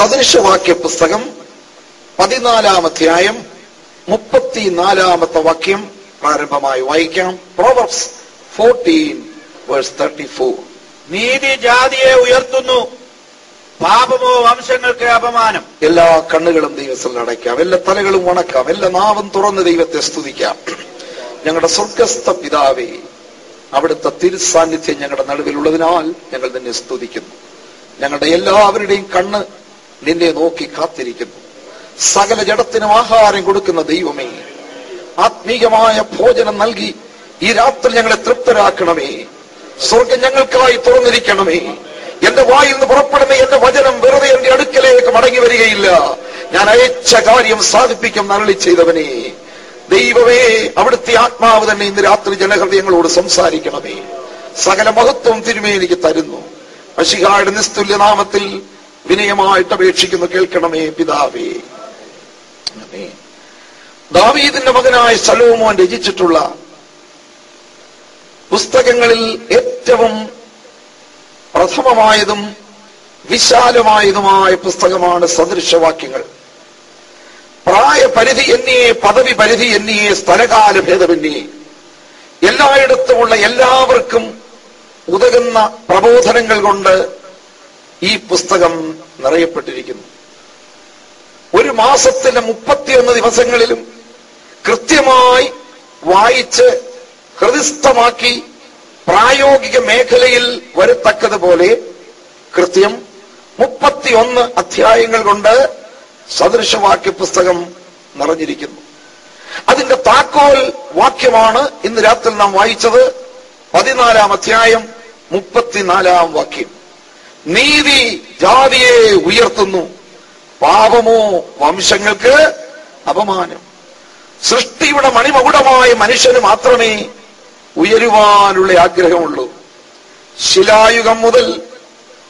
സദൃശവാക്യ പുസ്തകം പതിനാലാം അധ്യായം മുപ്പത്തിനാലാമത്തെ വാക്യം പ്രാരംഭമായി വായിക്കാം. Proverbs fourteen verse thirty four നീതി ജാതിയെ ഉയർത്തുന്നു. പാപമോ വംശങ്ങൾക്ക് അപമാനം. എല്ലാ കണ്ണുകളും ദൈവത്തിൽ അടയ്ക്കാം. എല്ലാ തലകളും വണക്കാം എല്ലാ നാവും തുറന്ന് ദൈവത്തെ സ്തുതിക്കാം. ഞങ്ങളുടെ സ്വർഗസ്ഥ പിതാവേ അവിടുത്തെ തിരുസാന്നിധ്യം ഞങ്ങളുടെ നടുവിലുള്ളതിനാൽ ഞങ്ങൾ നിന്നെ സ്തുതിക്കുന്നു. ഞങ്ങളുടെ എല്ലാവരുടെയും കണ്ണ് നിന്നെ നോക്കി കാത്തിരിക്കുന്നു. സകല ജഡത്തിനും ആഹാരം കൊടുക്കുന്ന ദൈവമേ ആത്മീയമായ ഭോജനം നൽകി ഈ രാത്രി ഞങ്ങളെ തൃപ്തരാക്കണമേ. സ്വർഗം ഞങ്ങൾക്കായി തുറന്നിരിക്കണമേ. എന്റെ വായിൽ നിന്ന് പുറപ്പെടുന്ന എന്റെ വചനം വെറുതെ എന്റെ അടുക്കലേക്ക് മടങ്ങി വരികയില്ല. ഞാൻ അയച്ച കാര്യം സാധിപ്പിക്കും നരളി ചെയ്തവനെ. ദൈവമേ അവിടുത്തെ ആത്മാവ് തന്നെ ഇന്ന് രാത്രി ജനഹൃദയങ്ങളോട് സംസാരിക്കണമേ. സകല മഹത്വം തിരുമേനിക്ക് തരുന്നു. അഷികായുടെ നിസ്തുല്യ നാമത്തിൽ വിനയമായിട്ട് അപേക്ഷിക്കുന്നു കേൾക്കണമേ പിതാവേ. ദാവീദിന്റെ മകനായ സലോമോൻ രചിച്ചിട്ടുള്ള പുസ്തകങ്ങളിൽ ഏറ്റവും പ്രഥമമായതും വിശാലമായതുമായ പുസ്തകമാണ് സദൃശവാക്യങ്ങൾ. പ്രായപരിധി എന്നിയെ പദവി പരിധി എന്നിയെ സ്ഥലകാല ഭേദമെന്നിയെ എല്ലായിടത്തുമുള്ള എല്ലാവർക്കും ഉതകുന്ന പ്രബോധനങ്ങൾ കൊണ്ട് ഈ പുസ്തകം നിറയപ്പെട്ടിരിക്കുന്നു. ഒരു മാസത്തിലെ മുപ്പത്തിയൊന്ന് ദിവസങ്ങളിലും കൃത്യമായി വായിച്ച് ഹൃദിസ്ഥമാക്കി പ്രായോഗിക മേഖലയിൽ വരത്തക്കതുപോലെ കൃത്യം മുപ്പത്തിയൊന്ന് അധ്യായങ്ങൾ കൊണ്ട് സദൃശവാക്യ പുസ്തകം നിറഞ്ഞിരിക്കുന്നു. അതിന്റെ താക്കോൽ വാക്യമാണ് ഇന്ന് രാത്രി നാം വായിച്ചത് പതിനാലാം അധ്യായം മുപ്പത്തിനാലാം വാക്യം. നീതി ജാതിയെ ഉയർത്തുന്നു. പാപമോ വംശങ്ങൾക്ക് അപമാനം. സൃഷ്ടിയുടെ മണിമകുടമായ മനുഷ്യന് മാത്രമേ ഉയരുവാനുള്ള ആഗ്രഹമുള്ളൂ. ശിലായുഗം മുതൽ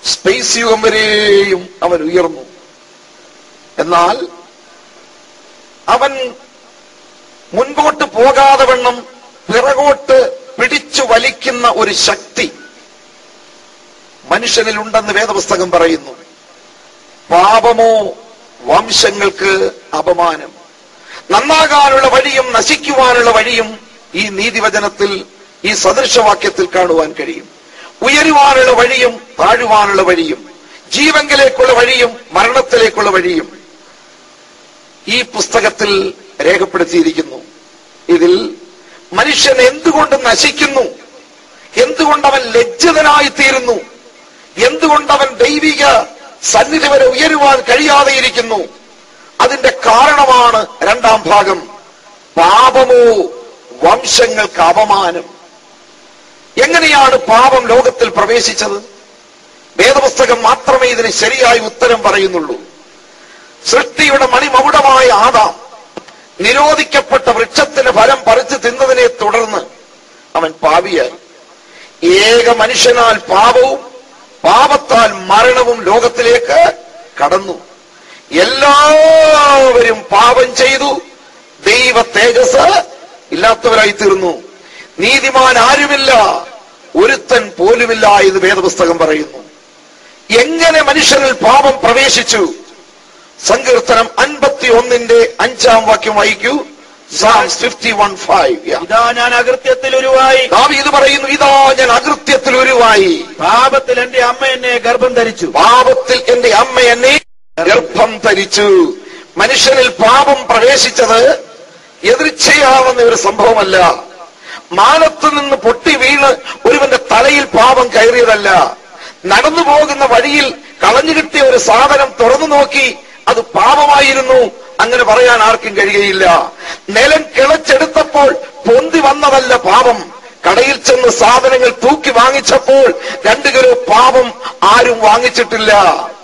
സ്പേസ് യുഗം വരെയും അവൻ ഉയർന്നു. എന്നാൽ അവൻ മുൻപോട്ട് പോകാതെ വണ്ണം പിറകോട്ട് പിടിച്ചു വലിക്കുന്ന ഒരു ശക്തി മനുഷ്യനിലുണ്ടെന്ന് വേദപുസ്തകം പറയുന്നു. പാപമോ വംശങ്ങൾക്ക് അപമാനം. നന്നാകാനുള്ള വഴിയും നശിക്കുവാനുള്ള വഴിയും ഈ നീതിവചനത്തിൽ ഈ സദൃശവാക്യത്തിൽ കാണുവാൻ കഴിയും. ഉയരുവാനുള്ള വഴിയും താഴുവാനുള്ള വഴിയും ജീവങ്കിലേക്കുള്ള വഴിയും മരണത്തിലേക്കുള്ള വഴിയും ഈ പുസ്തകത്തിൽ രേഖപ്പെടുത്തിയിരിക്കുന്നു. ഇതിൽ മനുഷ്യൻ എന്തുകൊണ്ട് നശിക്കുന്നു? എന്തുകൊണ്ട് അവൻ ലജ്ജിതനായി തീരുന്നു എന്തുകൊണ്ട് അവൻ ദൈവിക സന്നിധി വരെ ഉയരുവാൻ കഴിയാതെ ഇരിക്കുന്നു അതിന്റെ കാരണമാണ് രണ്ടാം ഭാഗം. പാപമോ വംശങ്ങൾക്ക് അപമാനം. എങ്ങനെയാണ് പാപം ലോകത്തിൽ പ്രവേശിച്ചത്? വേദപുസ്തകം മാത്രമേ ഇതിന് ശരിയായി ഉത്തരം പറയുന്നുള്ളൂ. സൃഷ്ടിയുടെ മണിമകുടമായ ആദാം നിരോധിക്കപ്പെട്ട വൃക്ഷത്തിന്റെ ഫലം പറിച്ചു തിന്നതിനെ തുടർന്ന് അവൻ പാപിയായി ഏക മനുഷ്യനാൽ പാപവും പാപത്താൽ മരണവും ലോകത്തിലേക്ക് കടന്നു. എല്ലാവരും പാപം ചെയ്തു. ദൈവ തേജസ് ഇല്ലാത്തവരായി തീർന്നു. നീതിമാൻ ആരുമില്ല. ഒരുത്തൻ പോലുമില്ല എന്ന് വേദപുസ്തകം പറയുന്നു. എങ്ങനെ മനുഷ്യരിൽ പാപം പ്രവേശിച്ചു? സങ്കീർത്തനം അൻപത്തി ഒന്നിന്റെ അഞ്ചാം വാക്യം വായിക്കൂ. ഇതാ ഞാൻ അകൃത്യത്തിൽ ഉരുവായി ഇത് പറയുന്നു ഇതാ ഞാൻ അകൃത്യത്തിൽ ഉരുവായി പാപത്തിൽ എന്റെ അമ്മ എന്നെ ഗർഭം ധരിച്ചു. പാപത്തിൽ എന്റെ അമ്മ എന്നെ ഗർഭം ധരിച്ചു. മനുഷ്യനിൽ പാപം പ്രവേശിച്ചത് എതിർച്ചയാവുന്ന ഒരു സംഭവമല്ല. മാനത്ത് നിന്ന് പൊട്ടി വീണ് ഒരുവന്റെ തലയിൽ പാപം കയറിയതല്ല. നടന്നു പോകുന്ന വഴിയിൽ കളഞ്ഞു കിട്ടിയ ഒരു സാധനം തുറന്നു നോക്കി അത് പാപമായിരുന്നു. അങ്ങനെ പറയാൻ ആർക്കും കഴിയുകയില്ല. നിലം കിളച്ചെടുത്തപ്പോൾ പൊന്തി വന്നതല്ല പാപം. കടയിൽ ചെന്ന് സാധനങ്ങൾ തൂക്കി വാങ്ങിച്ചപ്പോൾ രണ്ടു കിലോ പാപം ആരും വാങ്ങിച്ചിട്ടില്ല.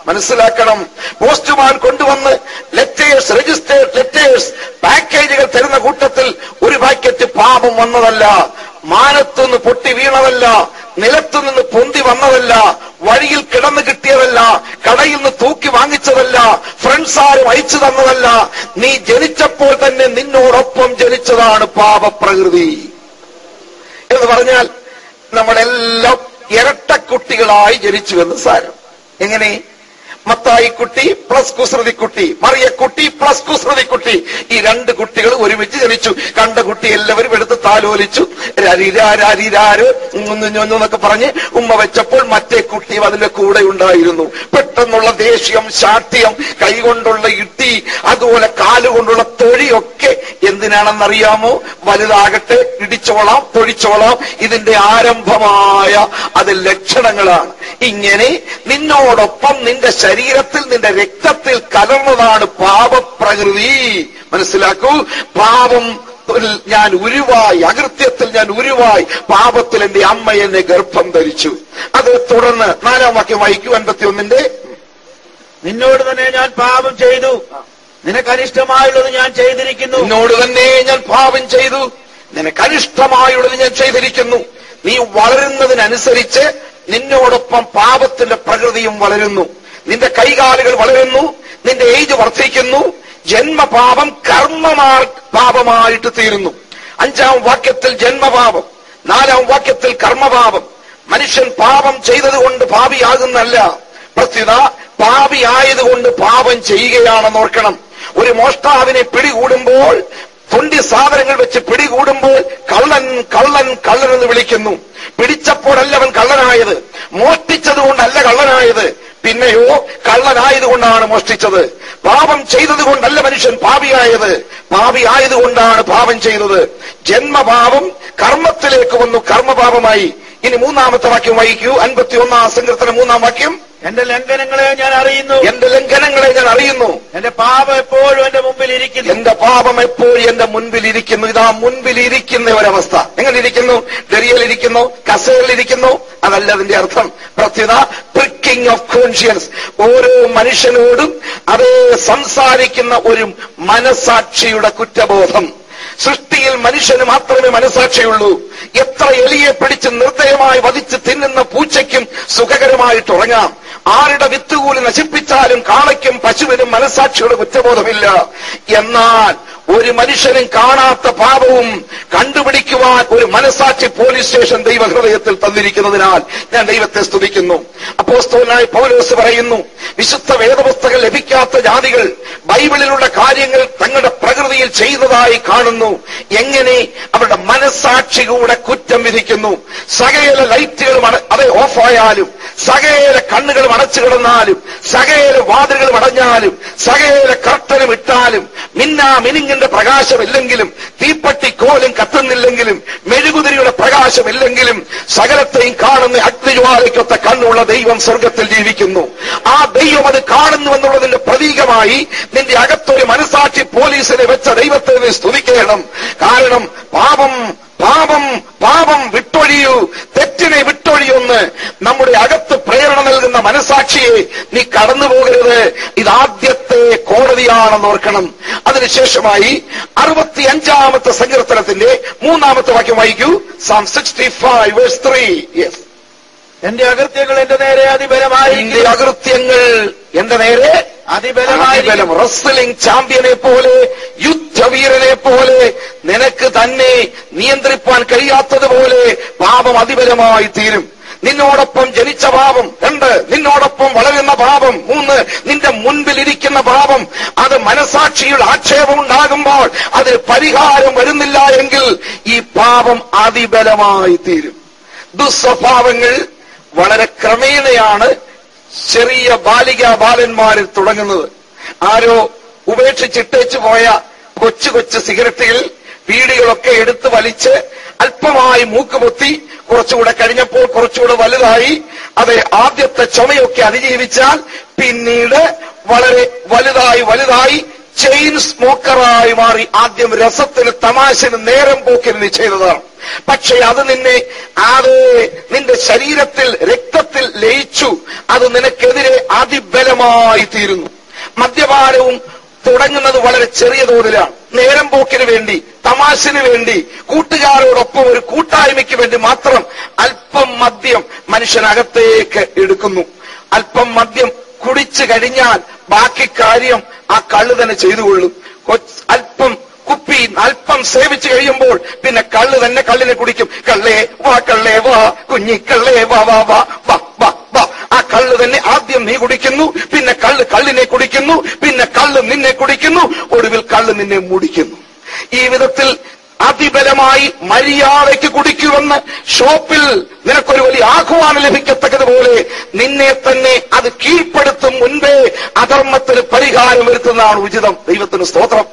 മനസ്സിലാക്കണം. പോസ്റ്റ്മാൻ കൊണ്ടുവന്ന് ലെറ്റേഴ്സ് രജിസ്റ്റേഡ് ലെറ്റേഴ്സ് പാക്കേജുകൾ തരുന്ന കൂട്ടത്തിൽ ഒരു പാക്കറ്റ് പാപം വന്നതല്ല. മാനത്തുനിന്ന് പൊട്ടി വീണതല്ല. നിലത്തുനിന്ന് പൊന്തി വന്നതല്ല വഴിയിൽ കിടന്നു കിട്ടിയതല്ല കടയിൽ നിന്ന് തൂക്കി വാങ്ങിച്ചതല്ല ഫ്രണ്ട്സ് ആരും അയച്ചു തന്നതല്ല. നീ ജനിച്ചപ്പോൾ തന്നെ നിന്നോടൊപ്പം ജനിച്ചതാണ് പാപപ്രകൃതി. എന്ന് പറഞ്ഞാൽ നമ്മളെല്ലാം ഇരട്ടക്കുട്ടികളായി ജനിച്ചു എന്ന് സാരം. എങ്ങനെ? മത്തായിക്കുട്ടി പ്ലസ് കുസൃതിക്കുട്ടി മറിയക്കുട്ടി പ്ലസ് കുസൃതിക്കുട്ടി ഈ രണ്ട് കുട്ടികൾ ഒരുമിച്ച് ജനിച്ചു. കണ്ട കുട്ടി എല്ലാവരും എടുത്ത് താലോലിച്ചു. എന്നൊക്കെ പറഞ്ഞ് ഉമ്മ വെച്ചപ്പോൾ മറ്റേ കുട്ടിയും അതിന്റെ കൂടെ ഉണ്ടായിരുന്നു. പെട്ടെന്നുള്ള ദേഷ്യം ശാഠ്യം കൈകൊണ്ടുള്ള ഇട്ടി അതുപോലെ കാലുകൊണ്ടുള്ള തൊഴിയൊക്കെ എന്തിനാണെന്നറിയാമോ? വലുതാകട്ടെ ഇടിച്ചോളാം തൊഴിച്ചോളാം ഇതിന്റെ ആരംഭമായ അത് ലക്ഷണങ്ങളാണ്. ഇങ്ങനെ നിന്നോടൊപ്പം നിന്റെ ശരീരത്തിൽ നിന്റെ രക്തത്തിൽ കലർന്നതാണ് പാപപ്രകൃതി. മനസ്സിലാക്കൂ? പാപം ഞാൻ ഉരുവായി അകൃത്യത്തിൽ ഞാൻ ഉരുവായി പാപത്തിൽ എന്റെ അമ്മ എന്നെ ഗർഭം ധരിച്ചു. അത് തുടർന്ന് നാലാം വാക്യം വായിക്കൂ അൻപത്തി ഒന്നിന്റെ നിന്നോട് തന്നെ ഞാൻ പാപം ചെയ്തു. നിനക്കനിഷ്ടമായുള്ളത് ഞാൻ ചെയ്തിരിക്കുന്നു. നിന്നോട് തന്നെ ഞാൻ പാപം ചെയ്തു. നിനക്കനിഷ്ടമായുള്ളത് ഞാൻ ചെയ്തിരിക്കുന്നു. നീ വളരുന്നതിനനുസരിച്ച് നിന്നോടൊപ്പം പാപത്തിന്റെ പ്രകൃതിയും വളരുന്നു. നിന്റെ കൈകാലുകൾ വളരുന്നു നിന്റെ ഏജ് വർദ്ധിക്കുന്നു ജന്മപാപം കർമ്മമാ പാപമായിട്ട് തീരുന്നു. അഞ്ചാം വാക്യത്തിൽ ജന്മപാപം നാലാം വാക്യത്തിൽ കർമ്മപാപം. മനുഷ്യൻ പാപം ചെയ്തതുകൊണ്ട് പാപിയാകുന്നല്ല പ്രസ്തുത പാപിയായതുകൊണ്ട് പാപം ചെയ്യുകയാണെന്ന് ഓർക്കണം. ഒരു മോഷ്ടാവിനെ പിടികൂടുമ്പോൾ തൊണ്ടി സാധനങ്ങൾ വെച്ച് പിടികൂടുമ്പോൾ കള്ളൻ കള്ളൻ കള്ളൻ എന്ന് വിളിക്കുന്നു. പിടിച്ചപ്പോഴല്ല അവൻ കള്ളനായത്. മോഷ്ടിച്ചതുകൊണ്ടല്ല കള്ളനായത്. പിന്നെയോ കള്ളനായതുകൊണ്ടാണ് മോഷ്ടിച്ചത്. പാപം ചെയ്തതുകൊണ്ടല്ല മനുഷ്യൻ പാപിയായത്. ആയതുകൊണ്ടാണ് പാപം ചെയ്തത്. ജന്മപാപം കർമ്മത്തിലേക്ക് വന്നു കർമ്മപാപമായി. ഇനി മൂന്നാമത്തെ വാക്യം വായിക്കൂ. അൻപത്തി ഒന്നാം സങ്കീർത്തനം മൂന്നാം വാക്യം. എന്റെ ലംഘനങ്ങളെ ഞാൻ അറിയുന്നു. എന്റെ ലംഘനങ്ങളെ ഞാൻ അറിയുന്നു. എന്റെ പാപം എപ്പോഴും എന്റെ മുമ്പിൽ ഇരിക്കുന്നു. എന്റെ പാപം എപ്പോഴും എന്റെ മുൻപിൽ ഇരിക്കുന്നു. ഇതാ മുൻപിൽ ഇരിക്കുന്ന ഒരവസ്ഥ. എങ്ങനെ ഇരിക്കുന്നു? ഡെറിയലിരിക്കുന്നു കസേലിരിക്കുന്നു അതല്ല അതിന്റെ അർത്ഥം. പ്രത്യേക പ്രിക്കിംഗ് ഓഫ് കോൺഷ്യൻസ് ഓരോ മനുഷ്യനോടും അതേ സംസാരിക്കുന്ന ഒരു മനസാക്ഷിയുടെ കുറ്റബോധം. സൃഷ്ടിയിൽ മനുഷ്യന് മാത്രമേ മനസാക്ഷിയുള്ളൂ. എത്ര എലിയെ പിടിച്ച് നിർദ്ദയമായി വധിച്ച് തിന്നുന്ന പൂച്ചയ്ക്കും സുഖകരമായിട്ട് ഉറങ്ങാം. ആരുടെ വിത്തുകൂലി നശിപ്പിച്ചാലും കാളയ്ക്കും പശുവിനും മനസാക്ഷിയുടെ കുറ്റബോധമില്ല. എന്നാൽ ഒരു മനുഷ്യനും കാണാത്ത പാപവും കണ്ടുപിടിക്കുവാൻ ഒരു മനസാക്ഷി പോലീസ് സ്റ്റേഷൻ ദൈവഹൃദയത്തിൽ തന്നിരിക്കുന്നതിനാൽ ഞാൻ ദൈവത്തെ സ്തുതിക്കുന്നു. അപ്പോസ്തോനായി പൗലോസ് പറയുന്നു വിശുദ്ധ വേദപുസ്തകം ലഭിക്കാത്ത ജാതികൾ ബൈബിളിലുള്ള കാര്യങ്ങൾ തങ്ങളുടെ പ്രകൃതിയിൽ ചെയ്തതായി കാണുന്നു. എങ്ങനെ അവരുടെ മനസാക്ഷി കൂടെ കുറ്റം വിധിക്കുന്നു. സകല ലൈറ്റുകളും അതെ ഓഫായാലും സകല കണ്ണുകളും അടച്ചു കിടന്നാലും സകല വാതിലുകൾ അടഞ്ഞാലും സകല കർട്ടനും ഇട്ടാലും മിന്നാ മിനിങ്ങിന്റെ പ്രകാശമില്ലെങ്കിലും തീപ്പട്ടി കോലും കത്തുന്നില്ലെങ്കിലും മെഴുകുതിരിയുടെ പ്രകാശമില്ലെങ്കിലും സകലത്തെയും കാണുന്ന അഗ്നിജ്വാലയ്ക്കൊത്ത കണ്ണുള്ള ദൈവം സ്വർഗത്തിൽ ജീവിക്കുന്നു. ആ ദൈവം അത് കാണുന്നു എന്നുള്ളതിന്റെ പ്രതീകമായി നിന്റെ അകത്തൊരു മനസാക്ഷി പോലീസിനെ വെച്ച ദൈവത്തെ സ്തുതിക്കണം. കാരണം പാപം പാപം പാപം വിട്ടൊഴിയൂ തെറ്റിനെ വിട്ടൊഴിയൊന്ന് നമ്മുടെ അകത്ത് പ്രേരണ നൽകുന്ന മനസാക്ഷിയെ നീ കടന്നു പോകരുത് ഇതാദ്യത്തെ കോടതിയാണെന്ന് ഓർക്കണം. അതിനുശേഷമായി അറുപത്തി അഞ്ചാമത്തെ സങ്കീർത്തനത്തിന്റെ മൂന്നാമത്തെ വാക്യം വായിക്കൂ. Psalm sixty five three yes എന്റെ അകൃത്യങ്ങൾ എന്റെ നേരെ അതിബലമായി. എന്റെ അകൃത്യങ്ങൾ എന്റെ നേരെ അതിബലമായി. ബലം റസ്ലിംഗ് ചാമ്പ്യനെ പോലെ യുദ്ധവീരനെ പോലെ നിനക്ക് തന്നെ നിയന്ത്രിപ്പാൻ കഴിയാത്തതുപോലെ പാപം അതിബലമായി തീരും. നിന്നോടൊപ്പം ജനിച്ച പാപം രണ്ട് നിന്നോടൊപ്പം വളരുന്ന പാപം മൂന്ന് നിന്റെ മുൻപിൽ ഇരിക്കുന്ന പാപം. അത് മനസാക്ഷിയുടെ ആക്ഷേപം ഉണ്ടാകുമ്പോൾ അതിൽ പരിഹാരം വരുന്നില്ല എങ്കിൽ ഈ പാപം അതിബലമായി തീരും. ദുസ്വഭാവങ്ങൾ വളരെ ക്രമേണയാണ് ചെറിയ ബാലിക ബാലന്മാരിൽ തുടങ്ങുന്നത്. ആരോ ഉപേക്ഷിച്ചിട്ടേച്ചു പോയ കൊച്ചു കൊച്ചു സിഗരറ്റുകൾ വീടുകളൊക്കെ എടുത്ത് വലിച്ച് അല്പമായി മൂക്കുപൊത്തി കുറച്ചുകൂടെ കഴിഞ്ഞപ്പോൾ കുറച്ചുകൂടെ വലുതായി അത് ആദ്യത്തെ ചുമയൊക്കെ അതിജീവിച്ചാൽ പിന്നീട് വളരെ വലുതായി വലുതായി ചെയിൻ സ്മോക്കറായി മാറി ആദ്യം രസത്തിന് തമാശന് നേരം പോക്കിന് നീ ചെയ്തതാണ്. പക്ഷെ അത് നിന്നെ ആരേ നിന്റെ ശരീരത്തിൽ രക്തത്തിൽ ലയിച്ചു. അത് നിനക്കെതിരെ അതിബലമായി തീരുന്നു. മദ്യപാനവും തുടങ്ങുന്നത് വളരെ ചെറിയ തോതിലാണ് നേരം പോക്കിന് വേണ്ടി തമാശന് വേണ്ടി കൂട്ടുകാരോടൊപ്പം ഒരു കൂട്ടായ്മയ്ക്ക് വേണ്ടി മാത്രം അല്പം മദ്യം മനുഷ്യനകത്തേക്ക് എടുക്കുന്നു. അല്പം മദ്യം കുടിച്ചു കഴിഞ്ഞാൽ ബാക്കി കാര്യം ആ കള്ള് തന്നെ കൊച്ച് അല്പം കുപ്പി അല്പം സേവിച്ചു കഴിയുമ്പോൾ പിന്നെ കള്ള് തന്നെ കള്ളിനെ കുടിക്കും. കള്ളേ വാ കള്ളേ വാ കുഞ്ഞിക്കള്ളേ വാ വാ വാ വാ വാ വാ. ആ കള്ള് തന്നെ ആദ്യം നീ കുടിക്കുന്നു പിന്നെ കള്ള് കള്ളിനെ കുടിക്കുന്നു പിന്നെ കള്ള് നിന്നെ കുടിക്കുന്നു ഒടുവിൽ കള്ള് നിന്നെ മുടിക്കുന്നു. ഈ വിധത്തിൽ അതിബലമായി മര്യാദയ്ക്ക് കുടിക്കുവെന്ന് ഷോപ്പിൽ നിനക്കൊരു വലിയ ആഹ്വാനം ലഭിക്കത്തക്കതുപോലെ നിന്നെ തന്നെ അത് കീഴ്പ്പെടുത്തും മുൻപേ അധർമ്മത്തിന് പരിഹാരം വരുത്തുന്നതാണ് ഉചിതം. ദൈവത്തിന് സ്തോത്രം.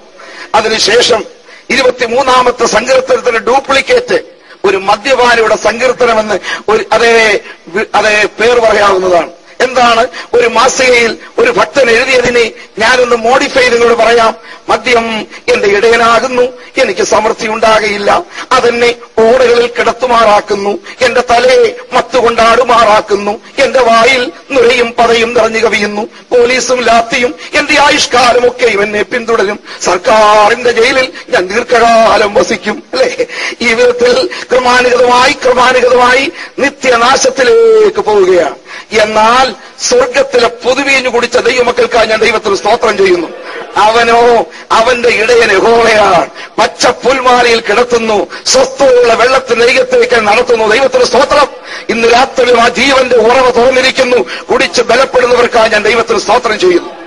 അതിനുശേഷം ഇരുപത്തിമൂന്നാമത്തെ സങ്കീർത്തനത്തിന് ഡ്യൂപ്ലിക്കേറ്റ്. ഒരു മദ്യപാനിയുടെ സങ്കീർത്തനമെന്ന് ഒരു അതേ അതേ പേർ പറയാവുന്നതാണ്. എന്താണ് ഒരു മാസികയിൽ ഒരു ഭക്തൻ എഴുതിയതിനെ ഞാനൊന്ന് മോഡിഫൈ നിങ്ങളോട് പറയാം. മദ്യം എന്റെ ഇടയനാകുന്നു. എനിക്ക് സമൃദ്ധി ഉണ്ടാകയില്ല അതെന്നെ ഓടകളിൽ കിടത്തുമാറാക്കുന്നു. എന്റെ തലയെ മത്തുകൊണ്ടാടുമാറാക്കുന്നു. എന്റെ വായിൽ നുരയും പതയും നിറഞ്ഞു കവിയുന്നു. പോലീസും ലാത്തിയും എന്റെ ആയുഷ്കാലമൊക്കെ ഇവനെ പിന്തുടരും. സർക്കാരിന്റെ ജയിലിൽ ഞാൻ ദീർഘകാലം വസിക്കും. അല്ലേ? ഈ വിധത്തിൽ ക്രമാനുഗതമായി ക്രമാനുഗതമായി നിത്യനാശത്തിലേക്ക് പോവുകയാണ്. എന്നാൽ സ്വർഗത്തിലെ പൊതുവീഞ്ഞു കുടിച്ച ദൈവമക്കൾക്കായി ഞാൻ ദൈവത്തിന് സ്തോത്രം ചെയ്യുന്നു. അവനോ അവന്റെ ഇടയൻ യഹോവയാണ് പച്ച പുൽമാലയിൽ കിടത്തുന്നു സ്വസ്ഥമുള്ള സ്വസ്ഥതയുള്ള വെള്ളത്തിനരികത്തേക്ക് നടത്തുന്നു. ദൈവത്തിന് സ്തോത്രം. ഇന്ന് രാത്രി ആ ജീവന്റെ ഉറവ തുറന്നിരിക്കുന്നു. കുടിച്ച് ബലപ്പെടുന്നവർക്കായി ഞാൻ ദൈവത്തിന് സ്തോത്രം ചെയ്യുന്നു.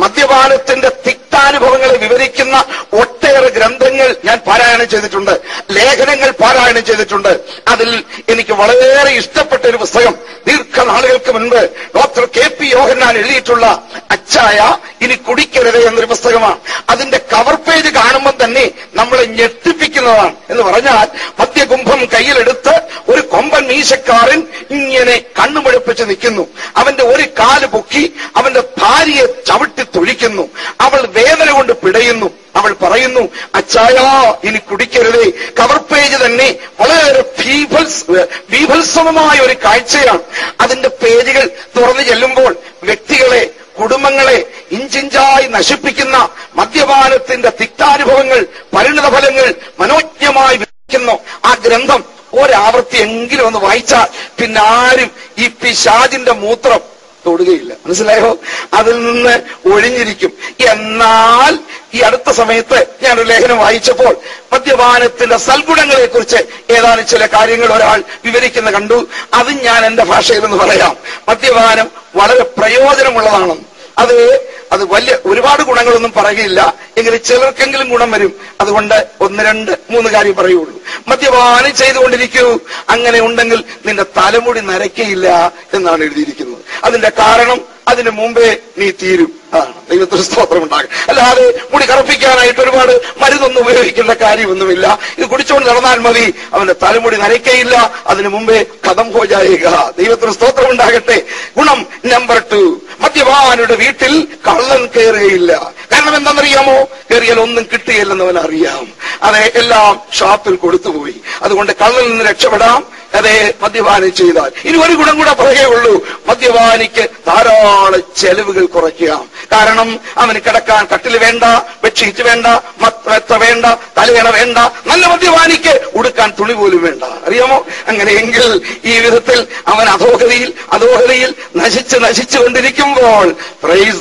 മദ്യപാനത്തിന്റെ തിക്താനുഭവങ്ങളെ വിവരിക്കുന്ന ഒട്ടേറെ ഗ്രന്ഥങ്ങൾ ഞാൻ പാരായണം ചെയ്തിട്ടുണ്ട്. ലേഖനങ്ങൾ പാരായണം ചെയ്തിട്ടുണ്ട്. അതിൽ എനിക്ക് വളരെ ഇഷ്ടപ്പെട്ട ഒരു പുസ്തകം ദീർഘനാളുകൾക്ക് മുൻപ് ഡോക്ടർ കെ പി യോഹന്നാൻ എഴുതിയിട്ടുള്ള അച്ചായ ഇനി കുടിക്കരുത് എന്നൊരു പുസ്തകമാണ്. അതിന്റെ കവർ പേജ് കാണുമ്പോൾ തന്നെ നമ്മളെ ഞെട്ടിപ്പിക്കുന്നതാണ്. എന്ന് പറഞ്ഞാൽ മദ്യകുംഭം കയ്യിലെടുത്ത് ഒരു കൊമ്പൻ മീശക്കാരൻ ഇങ്ങനെ കണ്ണുമെടുപ്പിച്ച് നിൽക്കുന്നു. അവന്റെ ഒരു കാൽ പൊക്കി അവന്റെ ഭാര്യയെ ചവിട്ടി തൊഴിക്കുന്നു. അവൾ വേദന കൊണ്ട് പിടയുന്നു. അവൾ പറയുന്നു അച്ചായ ഇനി കുടിക്കരുതേ. കവർ പേജ് തന്നെ വളരെ ഭീഭത്സ ഭീഭത്സവമായ ഒരു കാഴ്ചയാണ്. അതിന്റെ പേജുകൾ തുറന്നു ചെല്ലുമ്പോൾ വ്യക്തികളെ കുടുംബങ്ങളെ ഇഞ്ചിഞ്ചായി നശിപ്പിക്കുന്ന മദ്യപാനത്തിന്റെ തിക്താനുഭവങ്ങൾ പരിണിത ഫലങ്ങൾ മനോജ്ഞമായി വിളിക്കുന്നു ആ ഗ്രന്ഥം ഒരാവർത്തി എങ്കിലും ഒന്ന് വായിച്ചാൽ പിന്നെ ആരും ഈ പിശാജിന്റെ മൂത്രം തൊടുകയില്ല. മനസ്സിലായോ? അതിൽ നിന്ന് ഒഴിഞ്ഞിരിക്കും. എന്നാൽ ഈ അടുത്ത സമയത്ത് ഞാനൊരു ലേഖനം വായിച്ചപ്പോൾ മദ്യപാനത്തിന്റെ സൽഗുണങ്ങളെ കുറിച്ച് ഏതാനും ചില കാര്യങ്ങൾ ഒരാൾ വിവരിക്കുന്ന കണ്ടു. അത് ഞാൻ എന്റെ ഭാഷയിൽ നിന്ന് പറയാം. മദ്യപാനം വളരെ പ്രയോജനമുള്ളതാണെന്ന്. അത് അത് വലിയ ഒരുപാട് ഗുണങ്ങളൊന്നും പറയുകയില്ല. എങ്കിലും ചിലർക്കെങ്കിലും ഗുണം വരും. അതുകൊണ്ട് ഒന്ന് രണ്ട് മൂന്ന് കാര്യം പറയുള്ളൂ. മദ്യപാനം ചെയ്തുകൊണ്ടിരിക്കൂ. അങ്ങനെ ഉണ്ടെങ്കിൽ നിന്റെ തലമുടി നരയ്ക്കയില്ല എന്നാണ് എഴുതിയിരിക്കുന്നത്. അതിന്റെ കാരണം അതിനു മുമ്പേ നീ തീരും. അതാണ് ദൈവത്തിന് സ്തോത്രം ഉണ്ടാകും അല്ലാതെ മുടി കറുപ്പിക്കാനായിട്ട് ഒരുപാട് മരുന്നൊന്നും ഉപയോഗിക്കേണ്ട കാര്യമൊന്നുമില്ല. ഇത് കുടിച്ചുകൊണ്ട് നടന്നാൽ മതി. അവന്റെ തലമുടി നരയ്ക്കയില്ല അതിനു മുമ്പേ കഥം ഹോജായിക ദൈവത്തിന് സ്തോത്രം ഉണ്ടാകട്ടെ. ഗുണം നമ്പർ ടു. മദ്യപാനുടെ വീട്ടിൽ കള്ളൻ കയറുകയില്ല കാരണം എന്താണെന്നറിയാമോ? കയറിയാൽ ഒന്നും കിട്ടുകയില്ലെന്ന് അവൻ അറിയാം. അതെ എല്ലാം ഷാപ്പിൽ കൊടുത്തുപോയി. അതുകൊണ്ട് കള്ളൽ നിന്ന് രക്ഷപ്പെടാം. അതെ മദ്യപാനം ചെയ്താൽ. ഇനി ഒരു ഗുണം കൂടെ പറയുകയുള്ളൂ. മദ്യപാനിക്ക് ധാരാളം ചെലവുകൾ കുറയ്ക്കാം. കാരണം അവന് കിടക്കാൻ കട്ടിൽ വേണ്ട ബെഡ്ഷീറ്റ് വേണ്ട മത്ത വേണ്ട തലയണ വേണ്ട നല്ല മദ്യപാനിക്ക് ഉടുക്കാൻ തുണി പോലും വേണ്ട. അറിയാമോ? അങ്ങനെയെങ്കിൽ ഈ വിധത്തിൽ അവൻ അധോഗതിയിൽ അധോഗതിയിൽ നശിച്ച് നശിച്ചു കൊണ്ടിരിക്കുമ്പോൾ പ്രൈസ്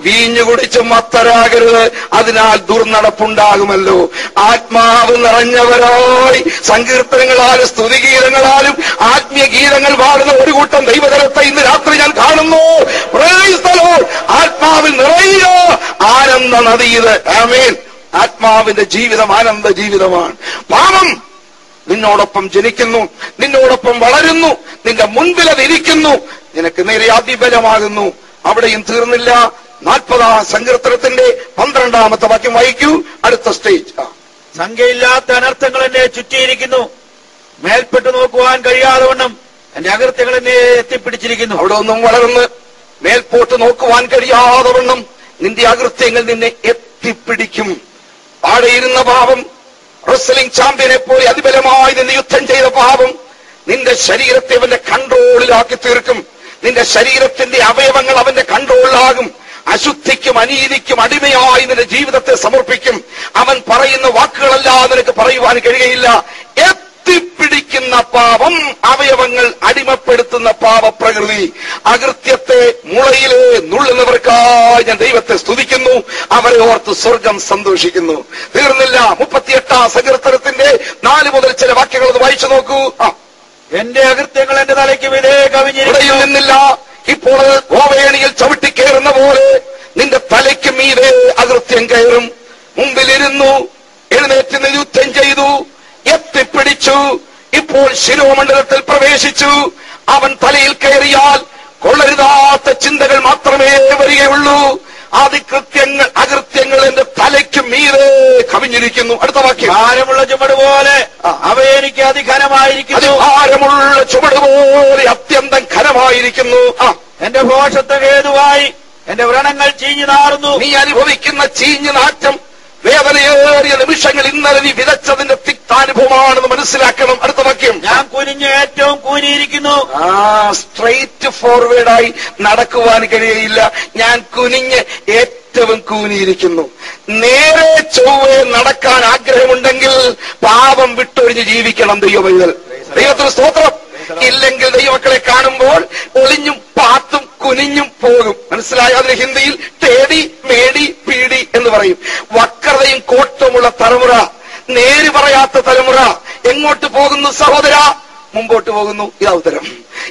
വീഞ്ഞു കുടിച്ച് മത്തരാകരുത്. അതിനാൽ ദുർനടപ്പുണ്ടാകുമല്ലോ. ആത്മാവ് നിറഞ്ഞവരായി സങ്കീർത്തനങ്ങളാലും സ്തുതിഗീതങ്ങളാലും ആത്മീയ ഗീതങ്ങൾ പാടുന്ന ഒരു കൂട്ടം ദൈവതലത്തെ ഇന്ന് രാത്രി ഞാൻ കാണുന്നു. ആത്മ the Lord. ആത്മാവിൽ നിറയുക. ആനന്ദ നദി ഇത്. ആമേൻ. ആത്മാവിന്റെ ജീവിതം ആനന്ദ ജീവിതമാണ്. പാപം നിന്നോടൊപ്പം ജനിക്കുന്നു. നിന്നോടൊപ്പം വളരുന്നു. നിന്റെ മുൻപിൽ അത് ഇരിക്കുന്നു. നിനക്ക് നേരെ അതിബലമാകുന്നു അവിടെയും തീർന്നില്ല. നാൽപ്പതാം സങ്കീർത്തനത്തിന്റെ പന്ത്രണ്ടാമത്തെ വാക്യം വായിക്കൂ. അടുത്ത സ്റ്റേജ് സംഖ്യയില്ലാത്ത അനർത്ഥങ്ങൾ എന്നെ ചുറ്റിയിരിക്കുന്നു. മേൽപ്പെട്ടു നോക്കുവാൻ കഴിയാതെ വണ്ണം എന്റെ അകൃത്യങ്ങൾ എന്നെ എത്തിപ്പിടിച്ചിരിക്കുന്നു. അവിടെ ഒന്നും വളർന്ന് മേൽപോട്ട് നോക്കുവാൻ കഴിയാതെ വണ്ണം നിന്റെ അകൃത്യങ്ങൾ നിന്നെ എത്തിപ്പിടിക്കും. ആടെയിരുന്ന പാപം റെസ്ലിംഗ് ചാമ്പ്യനെ പോലെ അതിബലമായി നിന്ന് യുദ്ധം ചെയ്ത പാപം നിന്റെ ശരീരത്തെ അവന്റെ കൺട്രോളിലാക്കി തീർക്കും. നിന്റെ ശരീരത്തിന്റെ അവയവങ്ങൾ അവന്റെ കൺട്രോളിലാകും അശുദ്ധിക്കും അനീതിക്കും അടിമയായി നിന്റെ ജീവിതത്തെ സമർപ്പിക്കും. അവൻ പറയുന്ന വാക്കുകളല്ല നിനക്ക് പറയുവാൻ കഴിയുകയില്ല. എത്തിപ്പിടിക്കുന്ന പാപം അവയവങ്ങൾ അടിമപ്പെടുത്തുന്ന പാപപ്രകൃതി അകൃത്യത്തെ മുളയിലെ നുള്ളുന്നവർക്കായി ഞാൻ ദൈവത്തെ സ്തുതിക്കുന്നു അവരെ ഓർത്ത് സ്വർഗം സന്തോഷിക്കുന്നു. തീർന്നില്ല മുപ്പത്തിയെട്ടാം സങ്കീർത്തനത്തിന്റെ നാല് മുതൽ ചില വാക്യങ്ങൾ ഒന്ന് വായിച്ചു നോക്കൂ. എന്റെ അകൃത്യങ്ങൾ എന്റെ തലയ്ക്ക് വിധേ കവിഞ്ഞിടയിൽ നിന്നില്ല ഇപ്പോൾ ഗോവേണിയിൽ ചവിട്ടി കയറുന്ന പോലെ നിന്റെ തലയ്ക്ക് മീതെ അകൃത്യം കയറും. മുമ്പിലിരുന്നു എഴുന്നേറ്റ് യുദ്ധം ചെയ്തു. എത്തിപ്പിടിച്ചു ഇപ്പോൾ ശിരോമണ്ഡലത്തിൽ പ്രവേശിച്ചു. അവൻ തലയിൽ കയറിയാൽ കൊള്ളരുതാത്ത ചിന്തകൾ മാത്രമേ വരികയുള്ളൂ. അതികൃത്യങ്ങൾ അകൃത്യങ്ങൾ എന്റെ തലയ്ക്ക് മീതെ കവിഞ്ഞിരിക്കുന്നു. അടുത്ത വാക്യം. ഭാരമുള്ള ചുമട് പോലെ അവ എനിക്ക് അതിഘനമായിരിക്കുന്നു. ഭാരമുള്ള ചുവട് പോലെ അത്യന്തം ഘനമായിരിക്കുന്നു. ആ. എന്റെ ഘോഷത്തെ ഹേതുവായി എന്റെ വ്രണങ്ങൾ ചീഞ്ഞു നാറുന്നു. നീ അനുഭവിക്കുന്ന ചീഞ്ഞു നാറ്റം വേദനയേറിയ നിമിഷങ്ങൾ ഇന്നലെ നീ വിതച്ചതിന്റെ തിക്താനുഭവമാണെന്ന് മനസ്സിലാക്കണം. അടുത്ത വാക്യം. ഞാൻ കുനിഞ്ഞ് ഏറ്റവും കൂനിയിരിക്കുന്നു. ആ സ്ട്രെയിറ്റ് ഫോർവേഡായി നടക്കുവാൻ കഴിയയില്ല. ഞാൻ കുനിഞ്ഞ് ഏറ്റവും കൂനിയിരിക്കുന്നു. നേരെ ചൊവ്വെ നടക്കാൻ ആഗ്രഹമുണ്ടെങ്കിൽ പാപം വിട്ടൊഴിഞ്ഞ് ജീവിക്കണം ദൈവമെങ്കിൽ ദൈവത്തിന് സ്തോത്രം. ഇല്ലെങ്കിൽ ദൈവമക്കളെ കാണുമ്പോൾ ഒളിഞ്ഞും പാത്തും കുനിഞ്ഞും പോകും. മനസ്സിലായോ? അതിന് ഹിന്ദിയിൽ തേടി മേടി പീടി എന്ന് പറയും. വക്രതയും കോട്ടമുള്ള തലമുറ നേര് പറയാത്ത തലമുറ എങ്ങോട്ട് പോകുന്നു സഹോദര? മുമ്പോട്ട് പോകുന്നു ഇതാ ഉത്തരം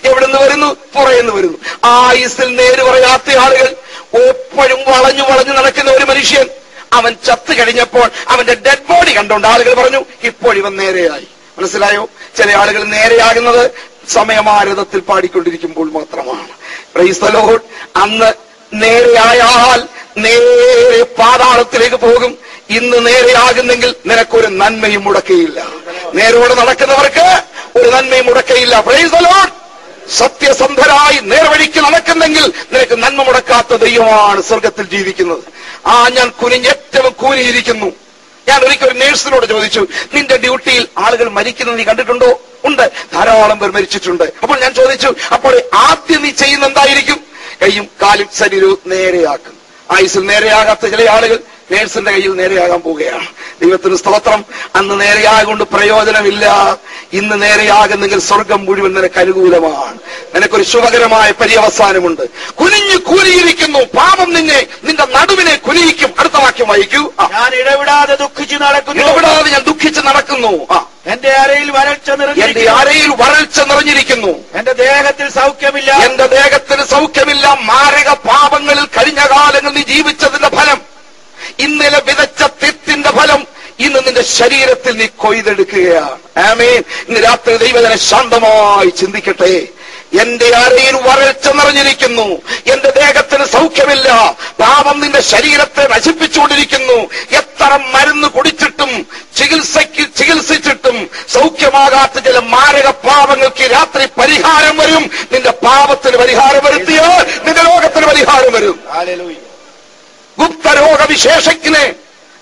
എവിടുന്ന് വരുന്നു? പുറയെന്ന് വരുന്നു. ആയുസിൽ നേര് പറയാത്ത ആളുകൾ എപ്പോഴും വളഞ്ഞു വളഞ്ഞു നടക്കുന്ന ഒരു മനുഷ്യൻ അവൻ ചത്തു കഴിഞ്ഞപ്പോൾ അവന്റെ ഡെഡ് ബോഡി കണ്ടുകൊണ്ട് ആളുകൾ പറഞ്ഞു ഇപ്പോഴിവൻ നേരെയായി. മനസ്സിലായോ? ചില ആളുകൾ നേരെയാകുന്നത് സമയമാരതത്തിൽ പാടിക്കൊണ്ടിരിക്കുമ്പോൾ മാത്രമാണ്. അന്ന് നേരെയായാൽ നേരെ പാതാളത്തിലേക്ക് പോകും. ഇന്ന് നേരെയാകുന്നെങ്കിൽ നിനക്കൊരു നന്മയും മുടക്കയില്ല. നേരോട് നടക്കുന്നവർക്ക് ഒരു നന്മയും മുടക്കയില്ല. Lord. സത്യസന്ധരായി നേർവഴിക്ക് നടക്കുന്നെങ്കിൽ നിനക്ക് നന്മ മുടക്കാത്ത ദൈവമാണ് സ്വർഗത്തിൽ ജീവിക്കുന്നത്. ആ ഞാൻ കുനിഞ്ഞേറ്റവും കൂനിയിരിക്കുന്നു. ഞാൻ ഒരിക്കൽ ഒരു നേഴ്സിനോട് ചോദിച്ചു നിന്റെ ഡ്യൂട്ടിയിൽ ആളുകൾ മരിക്കുന്നത് നീ കണ്ടിട്ടുണ്ടോ? ഉണ്ട്. ധാരാളം പേർ മരിച്ചിട്ടുണ്ട്. അപ്പോൾ ഞാൻ ചോദിച്ചു അപ്പോൾ ആദ്യം നീ ചെയ്യുന്ന എന്തായിരിക്കും? കൈയും കാലും ശരീരവും നേരെയാക്കും. ആയുസിൽ നേരെയാകാത്ത ചില ആളുകൾ നേഴ്സിന്റെ കയ്യിൽ നേരെയാകാൻ പോവുകയാണ്. ദൈവത്തിന് സ്തോത്രം. അന്ന് നേരെയാകൊണ്ട് പ്രയോജനമില്ല. ഇന്ന് നേരെയാകുന്നെങ്കിൽ സ്വർഗം മുഴുവൻ നിനക്ക് അനുകൂലമാണ്. നിനക്കൊരു ശുഭകരമായ പര്യവസാനമുണ്ട്. കുനിഞ്ഞു കൂലിയിരിക്കുന്നു പാപം നിന്നെ നിന്റെ നടുവിനെ കുനിയിക്കും. അടുത്ത വാക്യം വായിക്കൂ. ഞാൻ ഇടവിടാതെ ദുഃഖിച്ചു നടക്കുന്നു. ഇടവിടാതെ ഞാൻ ദുഃഖിച്ച് നടക്കുന്നു. ആ. എന്റെ അരയിൽ വരൾച്ച എന്റെ നിറഞ്ഞിരിക്കുന്നു അരയിൽ വരൾച്ച നിറഞ്ഞിരിക്കുന്നു. എന്റെ ദേഹത്തിൽ സൗഖ്യമില്ല. എന്റെ ദേഹത്തിന് സൗഖ്യമില്ല. മാരക പാപങ്ങളിൽ കഴിഞ്ഞ കാലങ്ങളിൽ നീ ജീവിച്ചതിന്റെ ഫലം ഇന്നലെ വിതച്ച തെറ്റിന്റെ ഫലം ഇന്ന് നിന്റെ ശരീരത്തിൽ നീ കൊയ്തെടുക്കുകയാണ്. ആമേൻ. ഇന്ന് രാത്രി ദൈവജനെ ശാന്തമായി ചിന്തിക്കട്ടെ. എന്റെ അരയിൽ വരൾച്ച നിറഞ്ഞിരിക്കുന്നു. എന്റെ ദേഹത്തിന് സൗഖ്യമില്ല. പാപം നിന്റെ ശരീരത്തെ നശിപ്പിച്ചുകൊണ്ടിരിക്കുന്നു. എത്ര മരുന്ന് കുടിച്ചിട്ടും ചികിത്സയ്ക്ക് ചികിത്സിച്ചിട്ടും സൗഖ്യമാകാത്ത ചില മാരക പാപങ്ങൾക്ക് രാത്രി പരിഹാരം വരും. നിന്റെ പാപത്തിന് പരിഹാരം വരുത്തിയാൽ നിന്റെ ലോകത്തിന് പരിഹാരം വരും ഗുപ്തരോഗ വിശേഷജ്ഞനെ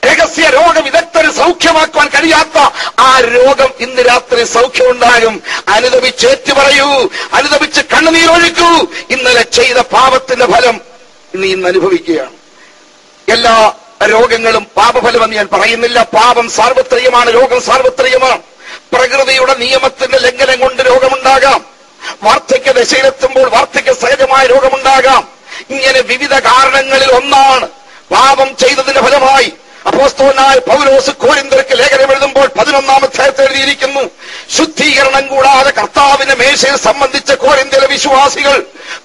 രഹസ്യ രോഗവിദഗ്ധന് സൗഖ്യമാക്കുവാൻ കഴിയാത്ത ആ രോഗം ഇന്ന് രാത്രി സൗഖ്യമുണ്ടാകും. അനുദപിച്ചേറ്റു പറയൂ അനുദപിച്ച് കണ്ണുനീരൊഴുക്കൂ. ഇന്നലെ ചെയ്ത പാപത്തിന്റെ ഫലം ഇന്ന് ഇന്ന് അനുഭവിക്കുകയാണ്. എല്ലാ രോഗങ്ങളും പാപഫലമെന്ന് ഞാൻ പറയുന്നില്ല. പാപം സാർവത്രികമാണ്. രോഗം സാർവത്രികമാണ്. പ്രകൃതിയുടെ നിയമത്തിന്റെ ലംഘനം കൊണ്ട് രോഗമുണ്ടാകാം. വാർദ്ധക്യ ദശയിലെത്തുമ്പോൾ വാർദ്ധക്യ സഹജമായ രോഗമുണ്ടാകാം. ഇങ്ങനെ വിവിധ കാരണങ്ങളിൽ ഒന്നാണ് പാപം ചെയ്തതിന്റെ ഫലമായി അപ്പോസ്തോനായ പൗലോസ് കോരിന്തർക്ക് ലേഖനം എഴുതുമ്പോൾ പതിനൊന്നാം അധ്യായത്തിൽ എഴുതിയിരിക്കുന്നു ശുദ്ധീകരണം കൂടാതെ കർത്താവിന്റെ മേശയെ സംബന്ധിച്ച കോരിന്തയിലെ വിശ്വാസികൾ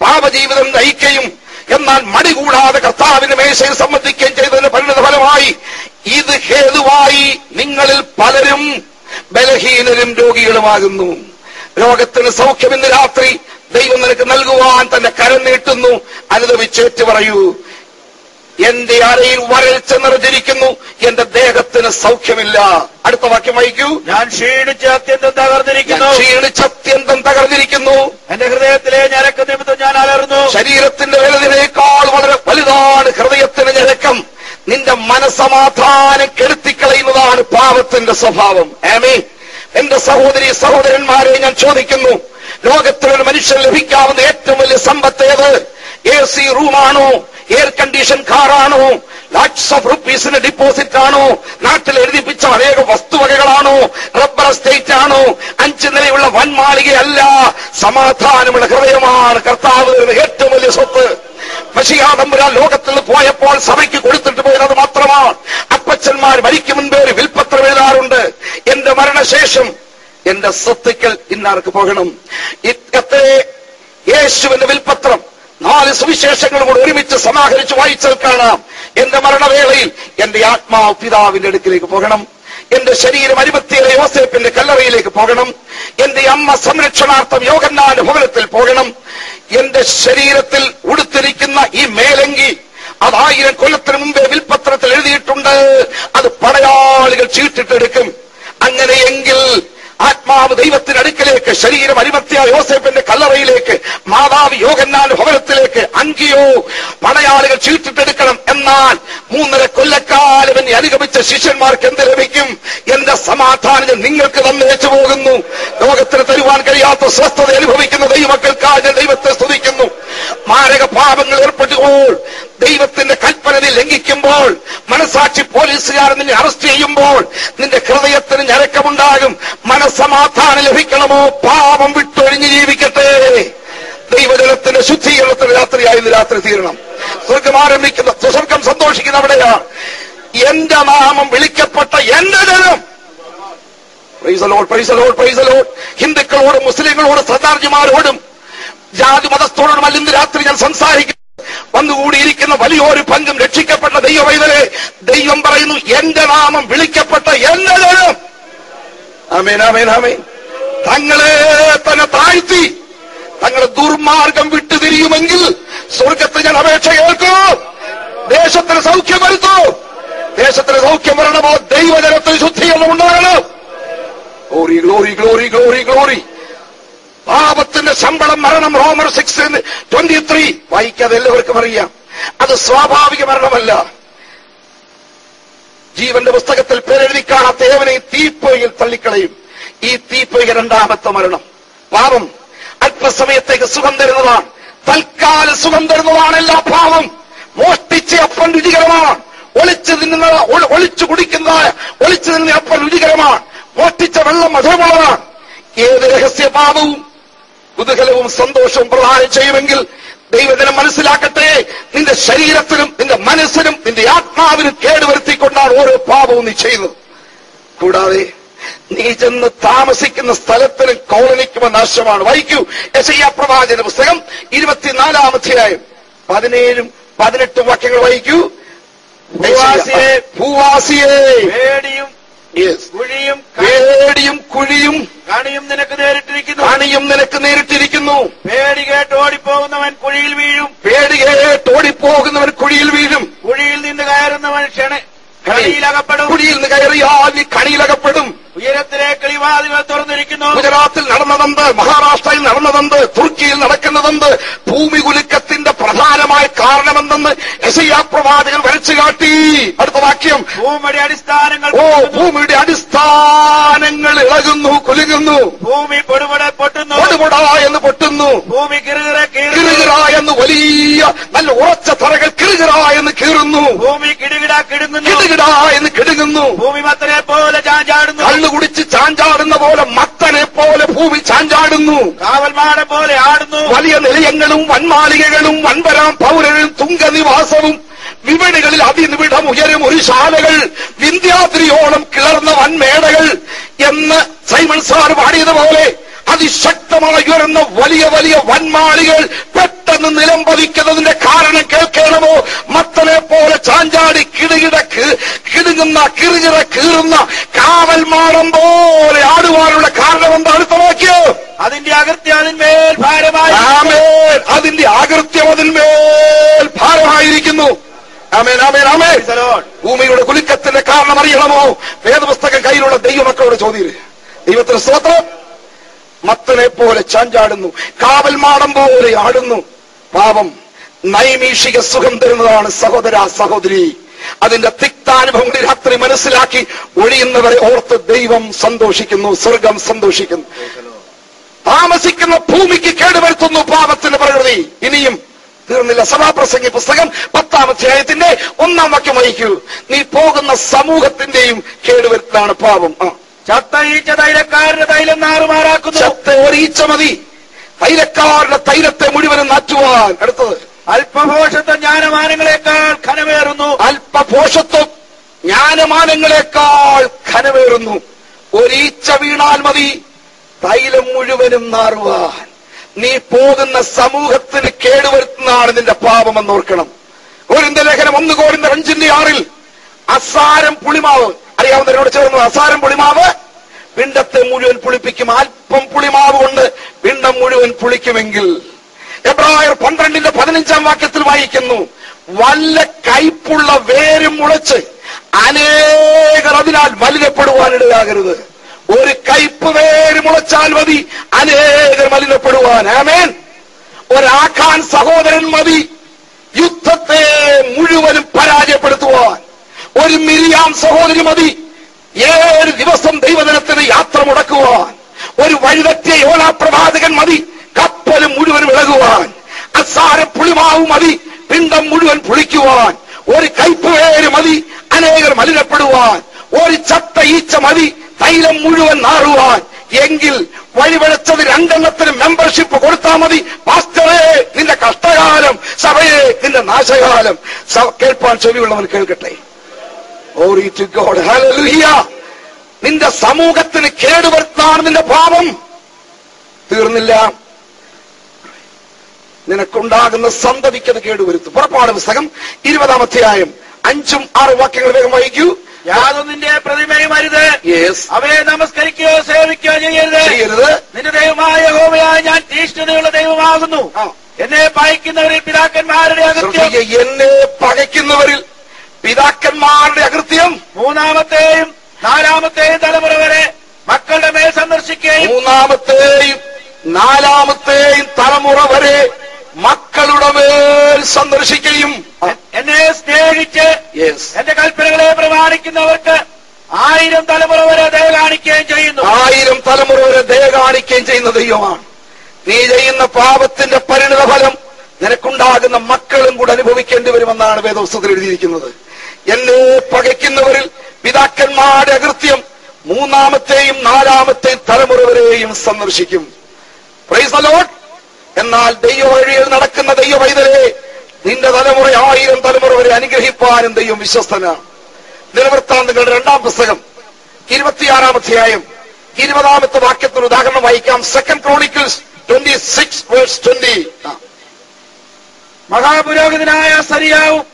പാപജീവിതം നയിക്കുകയും എന്നാൽ മടി കൂടാതെ കർത്താവിന്റെ മേശയിൽ സംബന്ധിക്കുകയും ചെയ്തതിന്റെ പരിണിത ഫലമായി ഇത് ഹേതുവായി നിങ്ങളിൽ പലരും ബലഹീനരും രോഗികളുമാകുന്നു. രോഗത്തിന് സൗഖ്യം ഇന്ന് രാത്രി ദൈവം നിനക്ക് നൽകുവാൻ തന്റെ കരം നീട്ടുന്നു. അനുദവിച്ചേറ്റ് പറയൂ എന്റെ അരയിൽ വരൾച്ച നിറഞ്ഞിരിക്കുന്നു. എന്റെ ദേഹത്തിന് സൗഖ്യമില്ല. അടുത്ത വാക്യം വായിക്കൂ. ഞാൻ ക്ഷീണിച്ച് അത്യന്തം തകർന്നിരിക്കുന്നു. ക്ഷീണിച്ച് അത്യന്തം തകർന്നിരിക്കുന്നു. എന്റെ ഹൃദയത്തിലെ ഞരക്ക നിമിത്തം ഞാൻ അലർന്നു ശരീരത്തിന്റെ വലുതിനേക്കാൾ വളരെ വലുതാണ് ഹൃദയത്തിന് ഞരക്കം. നിന്റെ മനസമാധാനം കെടുത്തിക്കളയുന്നതാണ് പാപത്തിന്റെ സ്വഭാവം. ആമേ എന്റെ സഹോദരി സഹോദരന്മാരെ ഞാൻ ചോദിക്കുന്നു ലോകത്തിലൊരു മനുഷ്യൻ ലഭിക്കാവുന്ന ഏറ്റവും വലിയ സമ്പത്ത് ഏത്? എ സി റൂമാണോ? എയർ കണ്ടീഷൻ കാറാണോ ലാക്സ് ഓഫ് റുപ്പീസിന് ഡിപ്പോസിറ്റ് ആണോ? നാട്ടിൽ എഴുതിപ്പിച്ച അനേക വസ്തുവകകളാണോ? റബ്ബർ എസ്റ്റേറ്റ് ആണോ? അഞ്ച് നിലയുള്ള വൻമാളികയല്ല സമാധാനമുള്ള ഹൃദയമാണ് കർത്താവ് ഏറ്റവും വലിയ സ്വത്ത്. മഷിയാതമ്പുരാൻ ലോകത്തിൽ പോയപ്പോൾ സഭയ്ക്ക് കൊടുത്തിട്ട് പോയത് മാത്രമാണ്. അപ്പച്ചന്മാർ മരിക്കും മുൻപേ ഒരു വിൽപ്പത്രം എഴുതാറുണ്ട്. എന്റെ മരണശേഷം എന്റെ സ്വത്തുക്കൾ ഇന്നാർക്ക് പോകണം? ഇത്തത്തെ യേശുവിന്റെ വിൽപത്രം നാല് സുവിശേഷങ്ങളും കൂടെ ഒരുമിച്ച് സമാഹരിച്ച് വായിച്ചാൽ കാണാം. എന്റെ മരണവേളയിൽ എന്റെ ആത്മാവ് പിതാവിന്റെ അടുക്കിലേക്ക് പോകണം. എന്റെ ശരീരം അരിപത്തിയിലെ യോസേപ്പിന്റെ കല്ലറയിലേക്ക് പോകണം. എന്റെ അമ്മ സംരക്ഷണാർത്ഥം യോഗന്നാന്റെ ഭവനത്തിൽ പോകണം. എന്റെ ശരീരത്തിൽ ഉടുത്തിരിക്കുന്ന ഈ മേലങ്കി അത് ആയിരം കൊല്ലത്തിന് മുമ്പേ വിൽപത്രത്തിൽ എഴുതിയിട്ടുണ്ട്. അത് പടയാളികൾ ചീട്ടിട്ടെടുക്കും. അങ്ങനെയെങ്കിൽ ആത്മാവ് ദൈവത്തിന്റെ അടുക്കലേക്ക് ശരീരം അരിമത്തിയ യോസേപ്പിന്റെ കല്ലറയിലേക്ക് മാതാവ് യോഗന്നാൻ ഭവനത്തിലേക്ക് അങ്കിയോ പടയാളികൾ ചീട്ടിട്ടെടുക്കണം എന്നാൽ മൂന്നര കൊല്ലക്കാലം എന്നെ അനുഗമിച്ച ശിഷ്യന്മാർക്ക് എന്ത് ലഭിക്കും? എന്റെ സമാധാനം നിങ്ങൾക്ക് തന്നേച്ചു പോകുന്നു. ലോകത്തിന് തരുവാൻ കഴിയാത്ത സ്വസ്ഥത അനുഭവിക്കുന്ന ദൈവമക്കൾക്കായി ദൈവത്തെ സ്തുതിക്കുന്നു. മാരക പാപങ്ങൾ ഏർപ്പെട്ടുമ്പോൾ ദൈവത്തിന്റെ കൽപ്പന നീ ലംഘിക്കുമ്പോൾ മനസാക്ഷി പോലീസുകാർ നിന്നെ അറസ്റ്റ് ചെയ്യുമ്പോൾ നിന്റെ ഹൃദയത്തിന് ഞരക്കമുണ്ടാകും. മനസ്സമാധാനം ലഭിക്കണമോ? പാപം വിട്ടൊഴിഞ്ഞ് ജീവിക്കട്ടെ. ദൈവജലത്തിന്റെ ശുദ്ധീകരണത്തിന് രാത്രിയായി ഇന്ന് രാത്രി തീരണം. സ്വർഗം ആരംഭിക്കുന്ന സ്വർഗം സന്തോഷിക്കുന്ന അവിടെയാണ് എന്റെ നാമം വിളിക്കപ്പെട്ട എന്റെ ജനം. ഹിന്ദുക്കളോടും മുസ്ലിങ്ങളോടും സർദാർജിമാരോടും ജാതി മതസ്ഥോടും ഇന്ന് രാത്രി ഞാൻ സംസാരിക്കുന്നു വന്നുകൂടിയിരിക്കുന്ന വലിയൊരു പങ്കും രക്ഷിക്കപ്പെട്ട ദൈവവൈദരെ ദൈവം പറയുന്നു എന്റെ നാമം വിളിക്കപ്പെട്ട എല്ലാവരും ആമേൻ ആമേൻ ആമേൻ. തങ്ങളെ തന്നെ താഴ്ത്തി തങ്ങളെ ദുർമാർഗം വിട്ടുതിരിയുമെങ്കിൽ സ്വർഗത്തിൽ ഞാൻ അപേക്ഷ കേൾക്കൂ. ദേശത്തിന് സൗഖ്യം വരുത്തൂ. ദേശത്തിന് സൗഖ്യം വരണമോ? ദൈവജനത്തിന് ശുദ്ധീകരണം ഉണ്ടാകണം. Glory glory glory glory glory പാപത്തിന്റെ ശമ്പളം മരണം റോമർ സിക്സ് ട്വന്റി ത്രീ വായിക്കാതെ എല്ലാവർക്കും അറിയാം. അത് സ്വാഭാവിക മരണമല്ല. ജീവന്റെ പുസ്തകത്തിൽ പേരെഴുതി കാണാത്ത ഏവനെ തീപ്പൊയിൽ തള്ളിക്കളയും. ഈ തീപ്പൊയ്ക രണ്ടാമത്തെ മരണം. പാപം അല്പസമയത്തേക്ക് സുഖം തരുന്നതാണ്. തൽക്കാല സുഖം തരുന്നതാണ് എല്ലാ പാപം മോഷ്ടിച്ച് അപ്പൻ രുചികരമാണ്. ഒളിച്ചു തിന്നുന്ന ഒളിച്ചു കുടിക്കുന്ന ഒളിച്ചു നിന്ന അപ്പൻ രുചികരമാണ്. മോഷ്ടിച്ച വെള്ളം മധുരമുള്ളതാണ്. ഏത് രഹസ്യ പാപവും കുതൂഹലവും സന്തോഷവും പ്രധാനം ചെയ്യുമെങ്കിൽ ദൈവജനം മനസ്സിലാക്കട്ടെ. നിന്റെ ശരീരത്തിനും നിന്റെ മനസ്സിനും നിന്റെ ആത്മാവിനും കേടുവരുത്തിക്കൊണ്ടാണ് ഓരോ പാപവും നീ ചെയ്യുന്നത് കൂടാതെ നീ ചെന്ന് താമസിക്കുന്ന സ്ഥലത്തിനും കോളനിക്കുമ നാശമാണ് വായിക്കൂ. യശയ്യ പ്രവാചന പുസ്തകം ഇരുപത്തിനാലാം അധ്യായം. പതിനേഴും പതിനെട്ടും വാക്യങ്ങൾ വായിക്കൂ. ഭൂവാസിയെ, ഭൂവാസിയെ. പേടിയും. കുഴിയും പേടിയും കുഴിയും കണിയും നിനക്ക് നേരിട്ടിരിക്കുന്നു. കണിയും നിനക്ക് നേരിട്ടിരിക്കുന്നു. പേടി കേട്ട് ഓടിപ്പോകുന്നവൻ കുഴിയിൽ വീഴും. പേടി കേട്ട് ഓടിപ്പോകുന്നവൻ കുഴിയിൽ വീഴും. കുഴിയിൽ നിന്ന് കയറുന്നവൻ ക്ഷണ കണിയിലകപ്പെടും. കുഴിയിൽ നിന്ന് കയറിയാൽ ആവി കണിയിലകപ്പെടും. ഉയരത്തിലെ കിളിവാതികൾ തുറന്നിരിക്കുന്നു. ഗുജറാത്തിൽ നടന്നതെന്ത്? മഹാരാഷ്ട്രയിൽ നടന്നതെന്ത്? തുർക്കിയിൽ നടക്കുന്നതെന്ത്? ഭൂമി കുലുക്കത്തിന്റെ പ്രധാനമായ കാരണമെന്തെന്ന് എസയ്യാ പ്രവാചകൻ വരച്ചു കാട്ടി. അടുത്ത വാക്യം. ഭൂമിയുടെ അടിസ്ഥാനങ്ങൾ ഓ ഭൂമിയുടെ അടിസ്ഥാനങ്ങൾ ഇളകുന്നു കുലുങ്ങുന്നു. ഭൂമി പൊടുപൊടെ പൊട്ടുന്നു. പൊടുപൊടാ എന്ന് പൊട്ടുന്നു. ഭൂമി കിറുകിറ എന്ന് വലിയ നല്ല ഉറച്ച തറകൾ കിറുകിറ എന്ന് കീറുന്നു. ഭൂമി കിടുകിട കിടുങ്ങുന്നു. കിടുകിടാ എന്ന് കിടുങ്ങുന്നു. ഭൂമി മത്തനെ പോലെ ചാഞ്ചാടുന്നു. കള്ളു കുടിച്ച് ചാഞ്ചാടുന്ന പോലെ മത്തനെ പോലെ ഭൂമി ചാഞ്ചാടുന്നു. കാവൽമാരെ പോലെ ആടുന്നു. വലിയ നിലയങ്ങളും വൻമാളികകളും വൻപരാം പൗരനും തുങ്കനിവാസവും വിപണികളിൽ അതിനിവിടം ഉയരും ഒരു ശാലകൾ വിന്ധ്യാദ്രിയോളം കിളർന്ന വൻമേടകൾ എന്ന് സൈമൺ സാർ പാടിയതുപോലെ അതിശക്തമായി ഉയർന്ന വലിയ വലിയ വൻമാളികൾ പെട്ടെന്ന് നിലം പതിക്കുന്നതിന്റെ കാരണം കേൾക്കണമോ? മത്തനെ പോലെ ചാഞ്ചാടി കിടുകിട കിടുങ്ങുന്ന കിറുകിട കീറുന്ന കാവൽ കാവൽമാടം പോലെ ആടുവാനുള്ള കാരണം എന്താ? അടുത്ത വാക്യം. അതിന്റെ അകൃത്യ അതിന്മേൽ ഭാരമായി ആമേൻ. അതിന്റെ അകൃത്യം അതിന്മേൽ ഭാരമായിരിക്കുന്നു. ആമേൻ ആമേൻ ആമേൻ. ഭൂമിയുടെ കുലുക്കത്തിന്റെ കാരണം അറിയണമോ? വേദപുസ്തകം കയ്യിലുള്ള ദൈവമക്കളോട് ചോദ്യം ദൈവത്തിന് സ്തോത്രം. മത്തനെ പോലെ ചാഞ്ചാടുന്നു. കാവൽമാടം പോലെ ആടുന്നു. പാപം നൈമീഷിക സുഖം തരുന്നതാണ് സഹോദര സഹോദരി. അതിന്റെ തിക്താനുഭവങ്ങൾ രാത്രി മനസ്സിലാക്കി ഒഴിയുന്നവരെ ഓർത്ത് ദൈവം സന്തോഷിക്കുന്നു സ്വർഗം സന്തോഷിക്കുന്നു. താമസിക്കുന്ന ഭൂമിക്ക് കേടുവരുത്തുന്നു പാപത്തിന്റെ പ്രകൃതി. ഇനിയും തീർന്നില്ല. സഭാപ്രസംഗി പുസ്തകം പത്താം അധ്യായത്തിന്റെ ഒന്നാം വാക്യം വഹിക്കൂ നീ പോകുന്ന സമൂഹത്തിന്റെയും കേടുവരുത്തലാണ് പാപം. ആ. ഈച്ച തൈലക്കാരന്റെ തൈലം നാറുമാറാക്കുന്നു. ചത്ത ഈച്ച മതി. തൈലക്കാരുടെ തൈലത്തെ മുഴുവനും നാറ്റുവാൻ. അടുത്തത്. അല്പഭോഷത്വ ജ്ഞാനമാനങ്ങളെക്കാൾ ഖനമേറുന്നു അല്പഭോഷത്വം ജ്ഞാനമാനങ്ങളെക്കാൾ ഖനമേറുന്നു ഒരീച്ച വീണാൽ മതി. തൈലം മുഴുവനും നാറുവാൻ. നീ പോകുന്ന സമൂഹത്തിന് കേടുവരുത്തുന്നതാണ് നിന്റെ പാപമെന്ന് ഓർക്കണം കോരിന്റെ ലേഖനം ഒന്ന് കോരിന്റെ അഞ്ചിന്റെ ആറിൽ അസാരം പുളിമാവ്. അറിയാവുന്നവരോട് ചേർന്നു അസാരം പുളിമാവ്. പിണ്ടത്തെ മുഴുവൻ പുളിപ്പിക്കും. അല്പം പുളിമാവ് പുളിക്കുമെങ്കിൽ എബ്രായർ പന്ത്രണ്ടിന്റെ പതിനഞ്ചാം വാക്യത്തിൽ വായിക്കുന്നു വല്ല കയ്പുള്ള വേരും മുളച്ച് അനേകർ അതിനാൽ മലിനപ്പെടുവാനിടയാകരുത്. ഒരു കയ്പ് വേര് മുളച്ചാൽ മതി അനേകർ മലിനപ്പെടുവാൻ. ആമേൻ. ഒരാഖാൻ സഹോദരൻ മതി യുദ്ധത്തെ മുഴുവനും പരാജയപ്പെടുത്തുവാൻ. ഒരു മിരിയാം സഹോദരി മതി ഏഴ് ദിവസം ദൈവദിനത്തിന് യാത്ര മുടക്കുവാൻ. ഒരു വഴിതെറ്റിയ യോനാ പ്രവാചകൻ മതി കപ്പലും മുഴുവൻ വിളകുവാൻ അസാര പുളിമാവ് മതി പിണ്ടം മുഴുവൻ പുളിക്കുവാൻ ഒരു കൈപ്പുവേര് മതി അനേകർ മലിനപ്പെടുവാൻ ഒരു ചത്ത ഈച്ച മതി തൈലം മുഴുവൻ നാറുവാൻ എങ്കിൽ വഴിവെളിച്ചത് രണ്ടെണ്ണത്തിന് മെമ്പർഷിപ്പ് കൊടുത്താൽ മതി പാസ്റ്ററേ നിന്റെ കഷ്ടകാലം സഭയെ നിന്റെ നാശകാലം കേൾപ്പാൻ ചെവിയുള്ളവൻ കേൾക്കട്ടെ. Hallelujah. നിന്റെ സമൂഹത്തിന് കേടുവരുത്താണ് നിന്റെ പാപം തീർന്നില്ല നിനക്കുണ്ടാകുന്ന സന്തതിക്കത് കേടുവരുത്തും. പുറപ്പാട് പുസ്തകം ഇരുപതാം അധ്യായം. അഞ്ചും ആറ് വാക്യങ്ങൾ വേഗം വായിക്കൂ. യാതൊന്നിന്റെ പ്രതിമയും അരുത്. അവരെ നമസ്കരിക്കുകയോ സേവിക്കുകയോ ചെയ്യരുത്. ചെയ്യരുത്. നിന്റെ ദൈവമായ യഹോവയായ ഞാൻ തീഷ്ണതയുള്ള ദൈവമാകുന്നു. എന്നെ പായിക്കുന്നവരിൽ പിതാക്കന്മാരുടെ അകൃത്യം. എന്നെ പകയ്ക്കുന്നവരിൽ പിതാക്കന്മാരുടെ അകൃത്യം. മൂന്നാമത്തെയും നാലാമത്തെയും തലമുറ വരെ മക്കളുടെ മേൽ സന്ദർശിക്കുകയും മൂന്നാമത്തെയും നാലാമത്തെയും തലമുറ വരെ മക്കളുടെ മേൽ സന്ദർശിക്കുകയും എന്നെ സ്നേഹിച്ച് എന്റെ കൽപ്പനകളെ പ്രമാണിക്കുന്നവർക്ക് ആയിരം തലമുറ വരെ ദയ കാണിക്കുകയും ചെയ്യുന്നു. ആയിരം തലമുറ വരെ ദയ കാണിക്കുകയും ചെയ്യുന്ന ദൈവമാണ്. നീ ചെയ്യുന്ന പാപത്തിന്റെ പരിണിത ഫലം നിനക്കുണ്ടാകുന്ന മക്കളും കൂടെ അനുഭവിക്കേണ്ടി വരുമെന്നാണ് വേദോസ്തത്തിൽ എഴുതിയിരിക്കുന്നത്. എന്നെ പകയ്ക്കുന്നവരിൽ പിതാക്കന്മാരുടെ അകൃത്യം മൂന്നാമത്തെയും നാലാമത്തെയും തലമുറ വരെയും സന്ദർശിക്കും. പ്രൈസ് ലോട്ട് എന്നാൽ ദൈവവഴിയിൽ നടക്കുന്ന ദൈവ പൈതലെ നിന്റെ തലമുറ ആയിരം തലമുറ വരെ അനുഗ്രഹിപ്പാനും ദൈവം വിശ്വസ്തനാണ് നിലവൃത്താന്തങ്ങളുടെ രണ്ടാം പുസ്തകം ഇരുപത്തിയാറാം അധ്യായം ഇരുപതാമത്തെ വാക്യത്തിന് ഉദാഹരണം വായിക്കാം. Second Chronicles twenty six verse twenty മഹാപുരോഹിതനായ സരിയാവും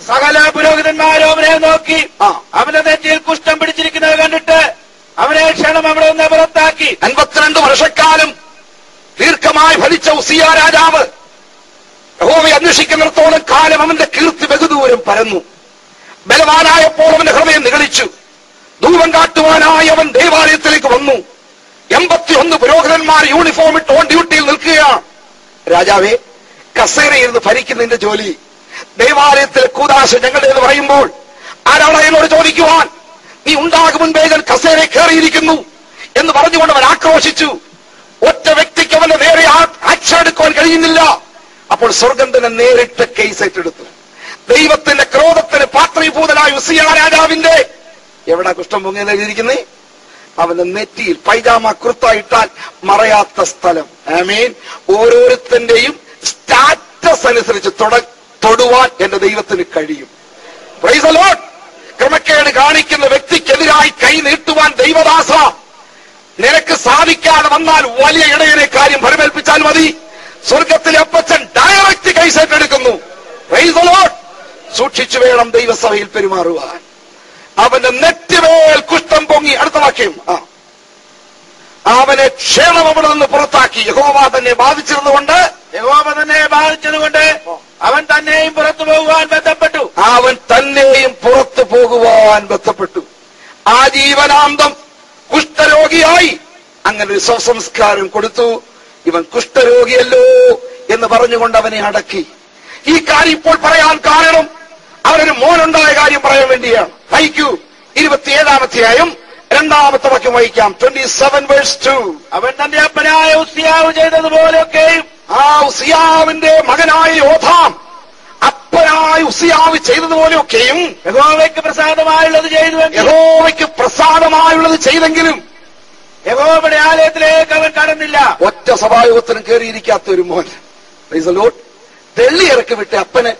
സകല പുരോഹിതന്മാരോ അവനെ നോക്കി അവനെ അവന്റെ നെറ്റിയിൽ കുഷ്ഠം പിടിച്ചിരിക്കുന്നത് കണ്ടിട്ട് അവനെ ക്ഷണം അവിടെ നിന്ന് പുറത്താക്കി. അൻപത്തിരണ്ട് വർഷക്കാലം ദീർഘമായി ഭരിച്ച ഉസിയ രാജാവ് യഹോവയെ അന്വേഷിക്കുന്നിടത്തോളം കാലം അവന്റെ കീർത്തി ബഹുദൂരം പരന്നു. ബലവാനായപ്പോൾ അവന്റെ ഹൃദയം നികളിച്ചു ധൂപം കാട്ടുവാനായി അവൻ ദേവാലയത്തിലേക്ക് വന്നു. എൺപത്തിയൊന്ന് പുരോഹിതന്മാർ യൂണിഫോം ഇട്ട് ഓൺ ഡ്യൂട്ടിയിൽ നിൽക്കുകയാണ് രാജാവേ കസേരയിരുന്ന് ഭരിക്കുന്നതിന്റെ ജോലി. ദേവാലയത്തിലെ കൂതാശ ഞങ്ങളുടേത് പറയുമ്പോൾ ആരാണ് ചോദിക്കുവാൻ? നീ ഉണ്ടാകും മുൻപേ ഞാൻ കയറിയിരിക്കുന്നു എന്ന് പറഞ്ഞുകൊണ്ട് അവൻ ആക്രോശിച്ചു. ഒറ്റ വ്യക്തിക്ക് അവന്റെ നേരെ ആക്ഷൻ എടുക്കുവാൻ കഴിയുന്നില്ല. അപ്പോൾ സ്വർഗം തന്നെ നേരിട്ട് കേസ് ഏറ്റെടുത്തു. ദൈവത്തിന്റെ ക്രോധത്തിന് പാത്രീഭൂതനായ ഉസിയ രാജാവിന്റെ എവിടെ കുഷ്ഠം പൊങ്ങി എഴുതിയിരിക്കുന്നേ? അവന്റെ നെറ്റിയിൽ പൈജാമ ഇട്ടാൽ മറയാത്ത സ്ഥലം. ആമീൻ. ഓരോരുത്തന്റെയും സ്റ്റാറ്റസ് അനുസരിച്ച് തൊട- തൊടുവാൻ എന്റെ ദൈവത്തിന് കഴിയും. Praise a lot. ക്രമക്കേട് കാണിക്കുന്ന വ്യക്തിക്കെതിരായി കൈ നീട്ടുവാൻ ദൈവദാസ. നിനക്ക് സാധിക്കാതെ വന്നാൽ വലിയ ഇടയനെ കാര്യം ഫലമേൽപ്പിച്ചാൽ മതി. സ്വർഗത്തിലെ അപ്പച്ചൻ ഡയറക്റ്റ് കൈസേറ്റെടുക്കുന്നു. സൂക്ഷിച്ചു വേണം ദൈവസഭയിൽ പെരുമാറുവാൻ. അവന്റെ നെറ്റിമേൽ കുഷ്ഠം പൊങ്ങി. അടുത്ത വാക്യം. ആ. അവനെ ക്ഷേമം അവിടെ നിന്ന് പുറത്താക്കി. യഹോവ തന്നെ ബാധിച്ചിരുന്നുകൊണ്ട് യഹോവ തന്നെ ബാധിച്ചതുകൊണ്ട്. അവൻ തന്നെയും പുറത്തു പോകുവാൻ ബന്ധപ്പെട്ടു. അവൻ തന്നെയും പുറത്തു പോകുവാൻ ബന്ധപ്പെട്ടു. ആ ജീവനാന്തം കുഷ്ഠരോഗിയായി. അങ്ങനെ ഒരു സ്വസംസ്കാരം കൊടുത്തു. ഇവൻ കുഷ്ഠരോഗിയല്ലോ എന്ന് പറഞ്ഞുകൊണ്ട് അവനെ അടക്കി. ഈ കാര്യം ഇപ്പോൾ പറയാൻ കാരണം അവനൊരു മോനുണ്ടായ കാര്യം പറയാൻ വേണ്ടിയാണ്. വഹിക്കൂ ഇരുപത്തിയേഴാമധ്യായം രണ്ടാമത്തെ വാക്യം വഹിക്കാം ട്വന്റി സെവൻ വേഴ്സ് ടു അവൻ തന്റെ അപ്പനായ ഉസിയാവ് ചെയ്തതുപോലെയൊക്കെയും ആ ഉസിയാവിന്റെ മകനായ യോധാം അപ്പനായി ഉസിയാവ് ചെയ്തതുപോലെയൊക്കെയും യഹോവയ്ക്ക് പ്രസാദമായുള്ളത് ചെയ്തു യഹോവയ്ക്ക് പ്രസാദമായുള്ളത് ചെയ്തെങ്കിലും യഹോവയുടെ ആലയത്തിലേക്ക് അവൻ കടന്നില്ല. ഒറ്റ സഭായോഗത്തിനും കയറിയിരിക്കാത്ത ഒരു മോൻ. തെള്ളിയിറക്കി വിട്ട് അപ്പന്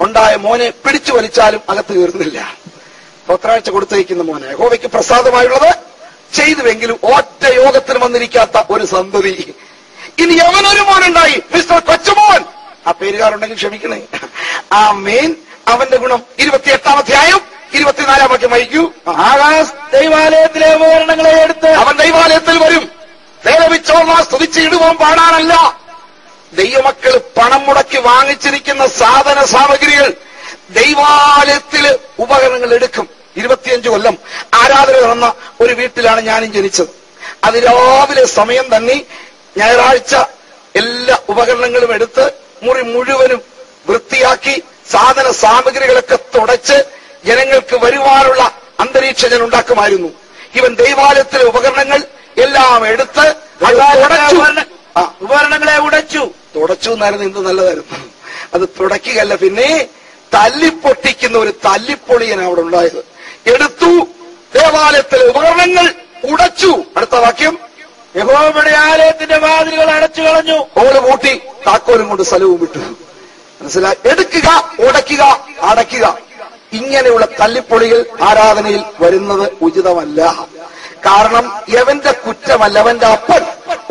ഉണ്ടായ മോനെ പിടിച്ചു വലിച്ചാലും അകത്ത് കയറുന്നില്ല. പത്രാഴ്ച കൊടുത്തയക്കുന്ന മോനെ യഹോവയ്ക്ക് പ്രസാദമായുള്ളത് ചെയ്തുവെങ്കിലും ഒറ്റ യോഗത്തിന് വന്നിരിക്കാത്ത ഒരു സന്തതി. ഇനി യവനൊരു മോനുണ്ടായി മിസ്റ്റർ കൊച്ചുമോൻ. ആ പേരുകാരുണ്ടെങ്കിൽ ക്ഷമിക്കണേ. ആ മെയിൻ അവന്റെ ഗുണം ഇരുപത്തിയെട്ടാം അധ്യായം ഇരുപത്തിനാലാം വാക്യം വഹിക്കൂ ആകാശ് ദൈവാലയത്തിലെ ഉപകരണങ്ങളെ എടുത്ത് അവൻ ദൈവാലയത്തിൽ വരും. ദേവവിച്ചോർമ സ്തുതിച്ച് ഇടുവാൻ പാടാനല്ല. ദൈവമക്കൾ പണം മുടക്കി വാങ്ങിച്ചിരിക്കുന്ന സാധന സാമഗ്രികൾ ദൈവാലയത്തിൽ ഉപകരണങ്ങൾ എടുക്കും. ഇരുപത്തിയഞ്ച് കൊല്ലം ആരാധന നടന്ന ഒരു വീട്ടിലാണ് ഞാനും ജനിച്ചത്. അത് രാവിലെ സമയം തന്നെ ഞായറാഴ്ച എല്ലാ ഉപകരണങ്ങളും എടുത്ത് മുറി മുഴുവനും വൃത്തിയാക്കി സാധന സാമഗ്രികളൊക്കെ തുടച്ച് ജനങ്ങൾക്ക് വരുവാനുള്ള അന്തരീക്ഷം ഞാൻ ഉണ്ടാക്കുമായിരുന്നു. ഇവൻ ദൈവാലയത്തിലെ ഉപകരണങ്ങൾ എല്ലാം എടുത്ത് ഉപകരണങ്ങളെ ഉടച്ചു. തുടച്ചു എന്നായിരുന്നു എന്ത് നല്ലതായിരുന്നു. അത് തുടക്കുകയല്ല പിന്നെ തല്ലിപ്പൊട്ടിക്കുന്ന ഒരു തല്ലിപ്പൊളിയൻ അവിടെ ഉണ്ടായത്. എടുത്തു ദേവാലയത്തിലെ ഉപകരണങ്ങൾ ഉടച്ചു. അടുത്ത വാക്യം. യഹോവയുടെ ആലയത്തിന്റെ വാതിലുകൾ അടച്ചു കളഞ്ഞു. ഓല കൂട്ടി താക്കോലും കൊണ്ട് സ്ഥലവും വിട്ടു. മനസ്സിലായി? എടുക്കുക ഉടയ്ക്കുക അടയ്ക്കുക. ഇങ്ങനെയുള്ള തല്ലിപ്പൊളികൾ ആരാധനയിൽ വരുന്നത് ഉചിതമല്ല. കാരണം യവന്റെ കുറ്റമല്ല അവന്റെ അപ്പൻ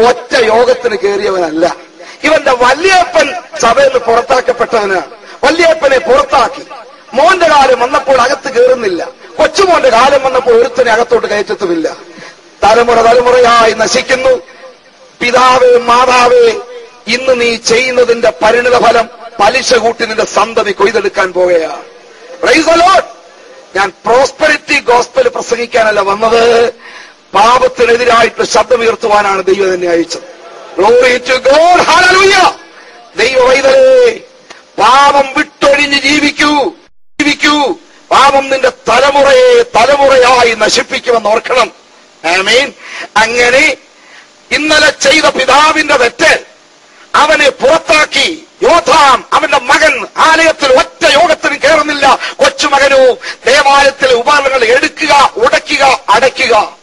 ഒറ്റ യോഗത്തിന് കയറിയവനല്ല. ഇവന്റെ വല്യപ്പൻ സഭയിൽ നിന്ന് പുറത്താക്കപ്പെട്ടവനാണ്. വല്യപ്പനെ പുറത്താക്കി. മോന്റെ കാലം വന്നപ്പോൾ അകത്ത് കയറുന്നില്ല. കൊച്ചുമോന്റെ കാലം വന്നപ്പോൾ ഒരുത്തനെ അകത്തോട്ട് കയറ്റത്തുമില്ല. തലമുറ തലമുറയായി നശിക്കുന്നു. പിതാവേ മാതാവേ ഇന്ന് നീ ചെയ്യുന്നതിന്റെ പരിണിത ഫലം പലിശ കൂട്ടി നിന്റെ സന്തതി കൊയ്തെടുക്കാൻ Lord. ഞാൻ പ്രോസ്പെരിറ്റി ഗോസ്പൽ പ്രസംഗിക്കാനല്ല വന്നത്. പാപത്തിനെതിരായിട്ട് ശബ്ദമുയർത്തുവാനാണ് ദൈവം തന്നെ അയച്ചത്. ദൈവ പാപം വിട്ടൊഴിഞ്ഞ് ജീവിക്കൂ. ജീവിക്കൂ. പാപം നിന്റെ തലമുറയെ തലമുറയായി നശിപ്പിക്കുമെന്ന് ഓർക്കണം. ആമീൻ. അങ്ങനെ ഇന്നലെ ചെയ്ത പിതാവിന്റെ തെറ്റ് അവനെ പുറത്താക്കി. യോധാം അവന്റെ മകൻ ആലയത്തിൽ ഒറ്റ യോഗത്തിന് കയറുന്നില്ല. കൊച്ചുമകനോ ദേവാലയത്തിലെ ഉപകരണങ്ങൾ എടുക്കുക ഉടയ്ക്കുക അടയ്ക്കുക.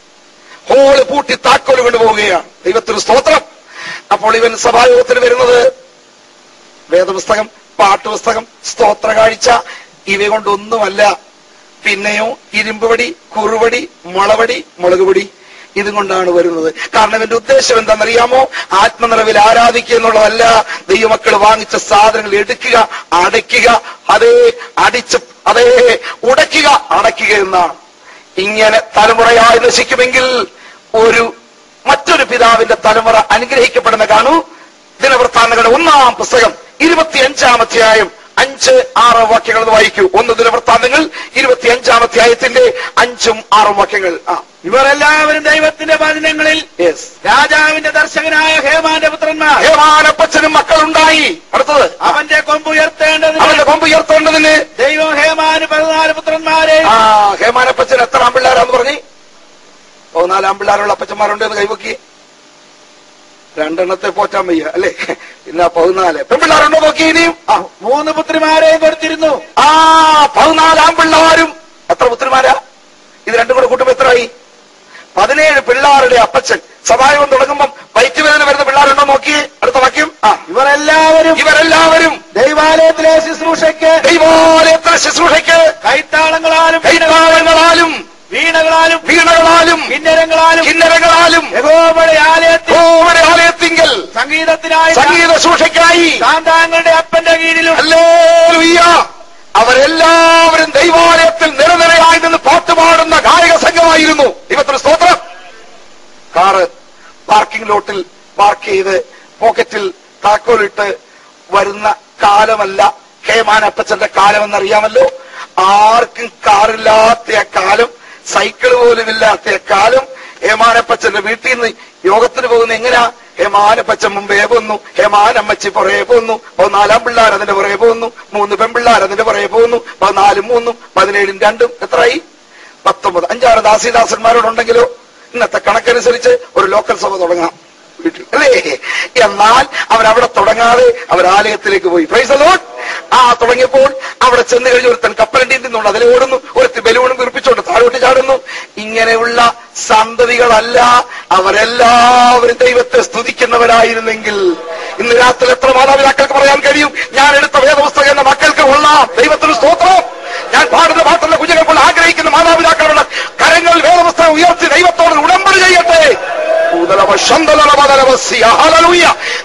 ഹോൾ പൂട്ടി താക്കോൽ കൊണ്ടുപോവുകയാണ് ദൈവത്തിന് സ്തോത്രം. അപ്പോൾ ഇവൻ സഭായോഗത്തിന് വരുന്നത് വേദപുസ്തകം പാട്ടുപുസ്തകം സ്തോത്ര കാഴ്ച ഇവ കൊണ്ടൊന്നുമല്ല. പിന്നെയോ ഇരുമ്പുപടി കുറുവടി മുളവടി മുളകുപൊടി. ഇതും കൊണ്ടാണ് വരുന്നത്. കാരണം എന്റെ ഉദ്ദേശം എന്താണെന്നറിയാമോ? ആത്മനിറവിൽ ആരാധിക്കുക എന്നുള്ളതല്ല. ദൈവമക്കൾ വാങ്ങിച്ച സാധനങ്ങൾ എടുക്കുക അടയ്ക്കുക അതേ അടിച്ച് അതേ ഉടയ്ക്കുക അടയ്ക്കുക എന്നാണ്. ഇങ്ങനെ തലമുറയായി നശിക്കുമെങ്കിൽ ഒരു മറ്റൊരു പിതാവിന്റെ തലമുറ അനുഗ്രഹിക്കപ്പെടുന്ന കാണൂ. ദിനവൃത്താന്തങ്ങളുടെ ഒന്നാം പുസ്തകം ഇരുപത്തിയഞ്ചാം അധ്യായം. അഞ്ച് ആറ് വാക്യങ്ങൾ വായിക്കൂ. ഒന്ന് ദിനവൃത്താന്തങ്ങൾ ഇരുപത്തി അഞ്ചാം അധ്യായത്തിന്റെ അഞ്ചും ആറും വാക്യങ്ങൾ. ആ. ഇവർ എല്ലാവരും ദൈവത്തിന്റെ വചനങ്ങളിൽ രാജാവിന്റെ ദർശകനായ ഹേമാന്റെ പുത്രന്മാർ. ഹേമാനപ്പച്ചനും മക്കളുണ്ടായി. അടുത്തത്. അവന്റെ കൊമ്പ് ഉയർത്തേണ്ടതിന് അവന്റെ കൊമ്പ് ഉയർത്തേണ്ടതിന്. ദൈവം ഹേമാന് പതിനാല് പുത്രന്മാരെ. ആ ഹേമാനപ്പച്ചൻ എത്ര ആമ്പിള്ളാരാന്ന് പറഞ്ഞു? പതിനാല് ആമ്പിള്ളാരുള്ള അപ്പച്ചന്മാരുണ്ട് എന്ന് കൈവക്കി. രണ്ടെണ്ണത്തെ പോറ്റാൻ വയ്യ. അല്ലേ? പിന്നെ പതിനാല്. പെൺപിള്ളാരുണ്ടോ നോക്കി ഇനിയും ആ മൂന്ന് പുത്രിമാരെയും കൊടുത്തിരുന്നു. ആ പതിനാലാം പിള്ളാരും എത്ര പുത്രിമാരാ? ഇത് രണ്ടും കൂടെ കൂട്ടുമ്പോ എത്രയായി? പതിനേഴ് പിള്ളാരുടെ അപ്പച്ചൻ. സഭായോഗം തുടങ്ങുമ്പം വയറ്റുവേദന വരുന്ന പിള്ളാരുണ്ടോ നോക്കി? അടുത്ത വാക്യം. ആ ഇവരെല്ലാവരും ഇവരെല്ലാവരും. ദൈവാലയത്തിലെ ശുശ്രൂഷയ്ക്ക് ദൈവാലയത്തിലെ ശുശ്രൂഷയ്ക്ക് കൈത്താളങ്ങളാലും കൈതാളങ്ങളാലും വീണകളാലും വീണകളാലും കിന്നരങ്ങളാലും കിന്നരങ്ങളാലും യഹോവയുടെ ആലയത്തിൽ യഹോവയുടെ ആലയത്തിങ്കൽ സംഗീതത്തിനായി സംഗീത ശുശ്രൂഷയ്ക്കായി താന്താങ്ങളുടെ അപ്പന്റെ കീഴിലും ഹല്ലേലൂയ. അവരെല്ലാവരും ദൈവാലയത്തിൽ നിരനിരയായി നിന്ന് പാട്ടുപാടുന്ന ഗായക സംഘമായിരുന്നു. ദൈവത്തിന് സ്തോത്രം. കാറ് പാർക്കിംഗ് ലോട്ടിൽ പാർക്ക് ചെയ്ത് പോക്കറ്റിൽ താക്കോലിട്ട് വരുന്ന കാലമല്ല കേമാനപ്പച്ചന്റെ കാലമെന്നറിയാമല്ലോ? ആർക്കും കാറില്ലാത്ത ആ കാലം സൈക്കിൾ പോലും ഇല്ലാത്ത ആ കാലം ഹേമാനപ്പച്ചന്റെ വീട്ടിൽ നിന്ന് യോഗത്തിന് പോകുന്ന എങ്ങനെയാ ഹേമാനപ്പച്ചൻ മുമ്പേ പോന്നു ഹേമാനമ്മച്ചി പുറകെ പോന്നു പതിനാലാം പിള്ളേർ അതിന്റെ പുറകെ പോകുന്നു മൂന്ന് പെൺപിള്ളേർ അതിന്റെ പുറകെ പോകുന്നു പതിനാലും മൂന്നും പതിനേഴും രണ്ടും. എത്രയായി? പത്തൊമ്പത്. അഞ്ചാറ് ദാസിദാസന്മാരോടുണ്ടെങ്കിലോ? ഇന്നത്തെ കണക്കനുസരിച്ച് ഒരു ലോക്കൽ സഭ തുടങ്ങാം. വീട്ടിൽ അല്ലേ? എന്നാൽ അവരവിടെ തുടങ്ങാതെ അവർ ആലയത്തിലേക്ക് പോയി. പ്രൈസ് ലോഡ് ആ തുടങ്ങിയപ്പോൾ അവിടെ ചെന്ന് കഴിഞ്ഞ് ഒരുത്തൻ കപ്പലണ്ടി നിന്നുണ്ട് അതിലെ ഓടുന്നു. ഒരുത്തി ബലൂണും വീർപ്പിച്ചുകൊണ്ട് താഴോട്ട് ചാടുന്നു. ഇങ്ങനെയുള്ള സന്തതികളല്ല അവരെല്ലാവരും ദൈവത്തെ സ്തുതിക്കുന്നവരായിരുന്നെങ്കിൽ ഇന്ന് രാത്രി എത്ര മാതാപിതാക്കൾക്ക് പറയാൻ കഴിയും? ഞാൻ എടുത്ത വേദപുസ്തകം എന്ന മക്കൾക്ക് കൊള്ളാം. ദൈവത്തിന് സ്തോത്രം. ഞാൻ പാടുന്ന പാട്ടുള്ള കുഞ്ഞുങ്ങൾ കൊണ്ട് ആഗ്രഹിക്കുന്ന മാതാപിതാക്കളുള്ള കരങ്ങൾ വേദപുസ്തകം ഉയർത്തി ദൈവത്തോട് ഉടമ്പടി ചെയ്യട്ടെ.